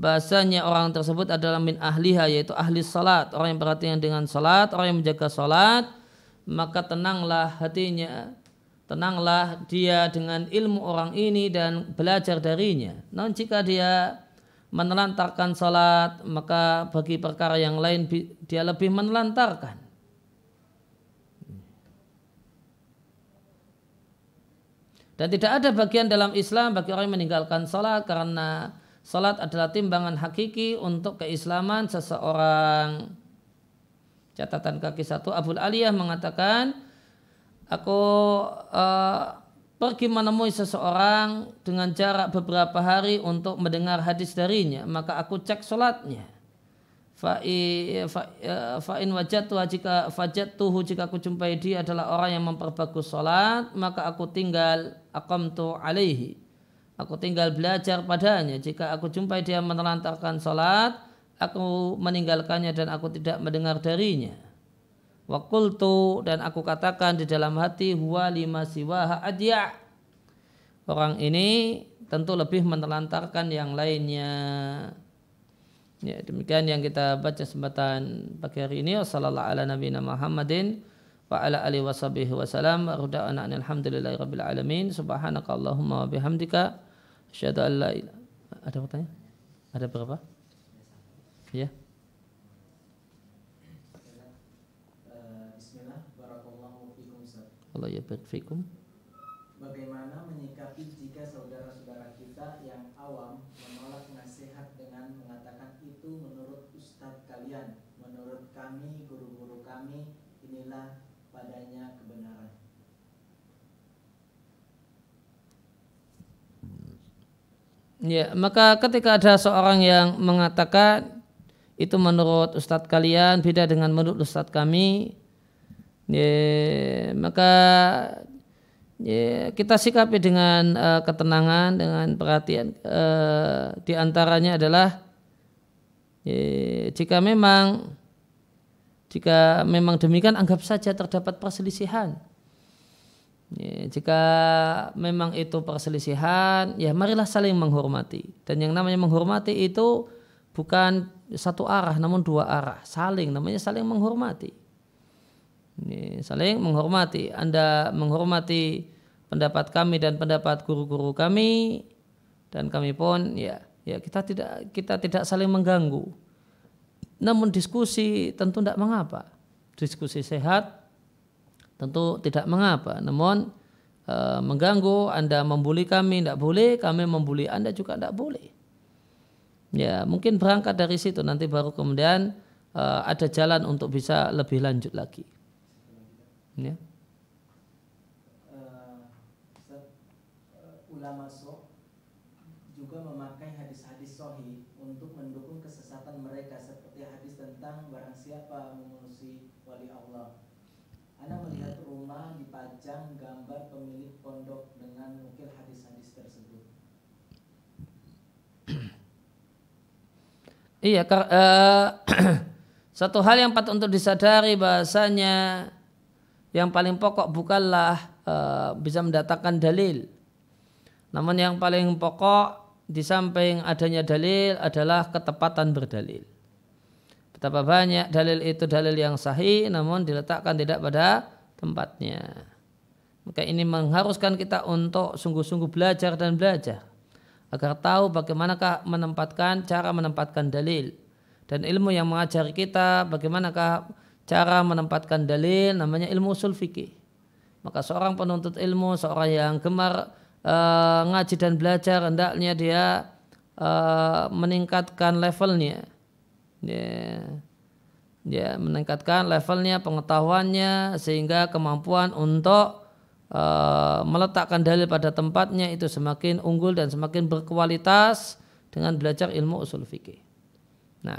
bahasanya orang tersebut adalah min ahliha yaitu ahli salat, orang yang perhatian dengan salat, orang yang menjaga salat, maka tenanglah hatinya tenanglah dia dengan ilmu orang ini dan belajar darinya. Namun jika dia menelantarkan salat, maka bagi perkara yang lain dia lebih menelantarkan. Dan tidak ada bagian dalam Islam bagi orang yang meninggalkan salat karena salat adalah timbangan hakiki untuk keislaman seseorang. Catatan kaki satu Abu Aliyah mengatakan aku uh, pergi menemui seseorang dengan jarak beberapa hari untuk mendengar hadis darinya, maka aku cek sholatnya. Fa'in fa, wajat tuh jika fajat tuh jika aku jumpai dia adalah orang yang memperbagus sholat, maka aku tinggal akam tu alaihi. Aku tinggal belajar padanya. Jika aku jumpai dia menelantarkan sholat, aku meninggalkannya dan aku tidak mendengar darinya. Wakultu dan aku katakan di dalam hati huwa lima siwaha adya. Orang ini tentu lebih menelantarkan yang lainnya. Ya, demikian yang kita baca kesempatan pagi hari ini. Ala nabiyina Muhammadin wa ala alihi. Ruda'ana rabbil alamin. Subhanaka Allahumma wa bihamdika. An la Ada pertanyaan? Ada berapa? Ya. Allah ya fikum. Bagaimana menyikapi jika saudara-saudara kita yang awam menolak nasihat dengan mengatakan itu menurut ustadz kalian, menurut kami, guru-guru kami, inilah padanya kebenaran. Ya, maka ketika ada seorang yang mengatakan itu menurut ustadz kalian beda dengan menurut ustadz kami, ya, maka ya, kita sikapi dengan uh, ketenangan dengan perhatian uh, di antaranya adalah ya, jika memang jika memang demikian anggap saja terdapat perselisihan. Ya, jika memang itu perselisihan ya marilah saling menghormati. Dan yang namanya menghormati itu bukan satu arah namun dua arah. Saling namanya saling menghormati ini saling menghormati. Anda menghormati pendapat kami dan pendapat guru-guru kami dan kami pun ya ya kita tidak kita tidak saling mengganggu. Namun diskusi tentu tidak mengapa. Diskusi sehat tentu tidak mengapa. Namun e, mengganggu Anda membuli kami tidak boleh, kami membuli Anda juga tidak boleh. Ya mungkin berangkat dari situ nanti baru kemudian e, ada jalan untuk bisa lebih lanjut lagi. Ya. ulama so juga memakai hadis-hadis sohi untuk mendukung kesesatan mereka seperti hadis tentang barang siapa mengurusi wali Allah. Anda melihat rumah dipajang gambar pemilik pondok dengan mungkin hadis-hadis tersebut. Iya, uh, satu hal yang patut untuk disadari bahasanya yang paling pokok bukanlah uh, bisa mendatangkan dalil namun yang paling pokok di samping adanya dalil adalah ketepatan berdalil. Betapa banyak dalil itu dalil yang sahih namun diletakkan tidak pada tempatnya. Maka ini mengharuskan kita untuk sungguh-sungguh belajar dan belajar agar tahu bagaimanakah menempatkan cara menempatkan dalil dan ilmu yang mengajari kita bagaimanakah cara menempatkan dalil namanya ilmu usul fikih. Maka seorang penuntut ilmu, seorang yang gemar uh, ngaji dan belajar hendaknya dia uh, meningkatkan levelnya ya ya meningkatkan levelnya pengetahuannya sehingga kemampuan untuk uh, meletakkan dalil pada tempatnya itu semakin unggul dan semakin berkualitas dengan belajar ilmu usul fikih. Nah,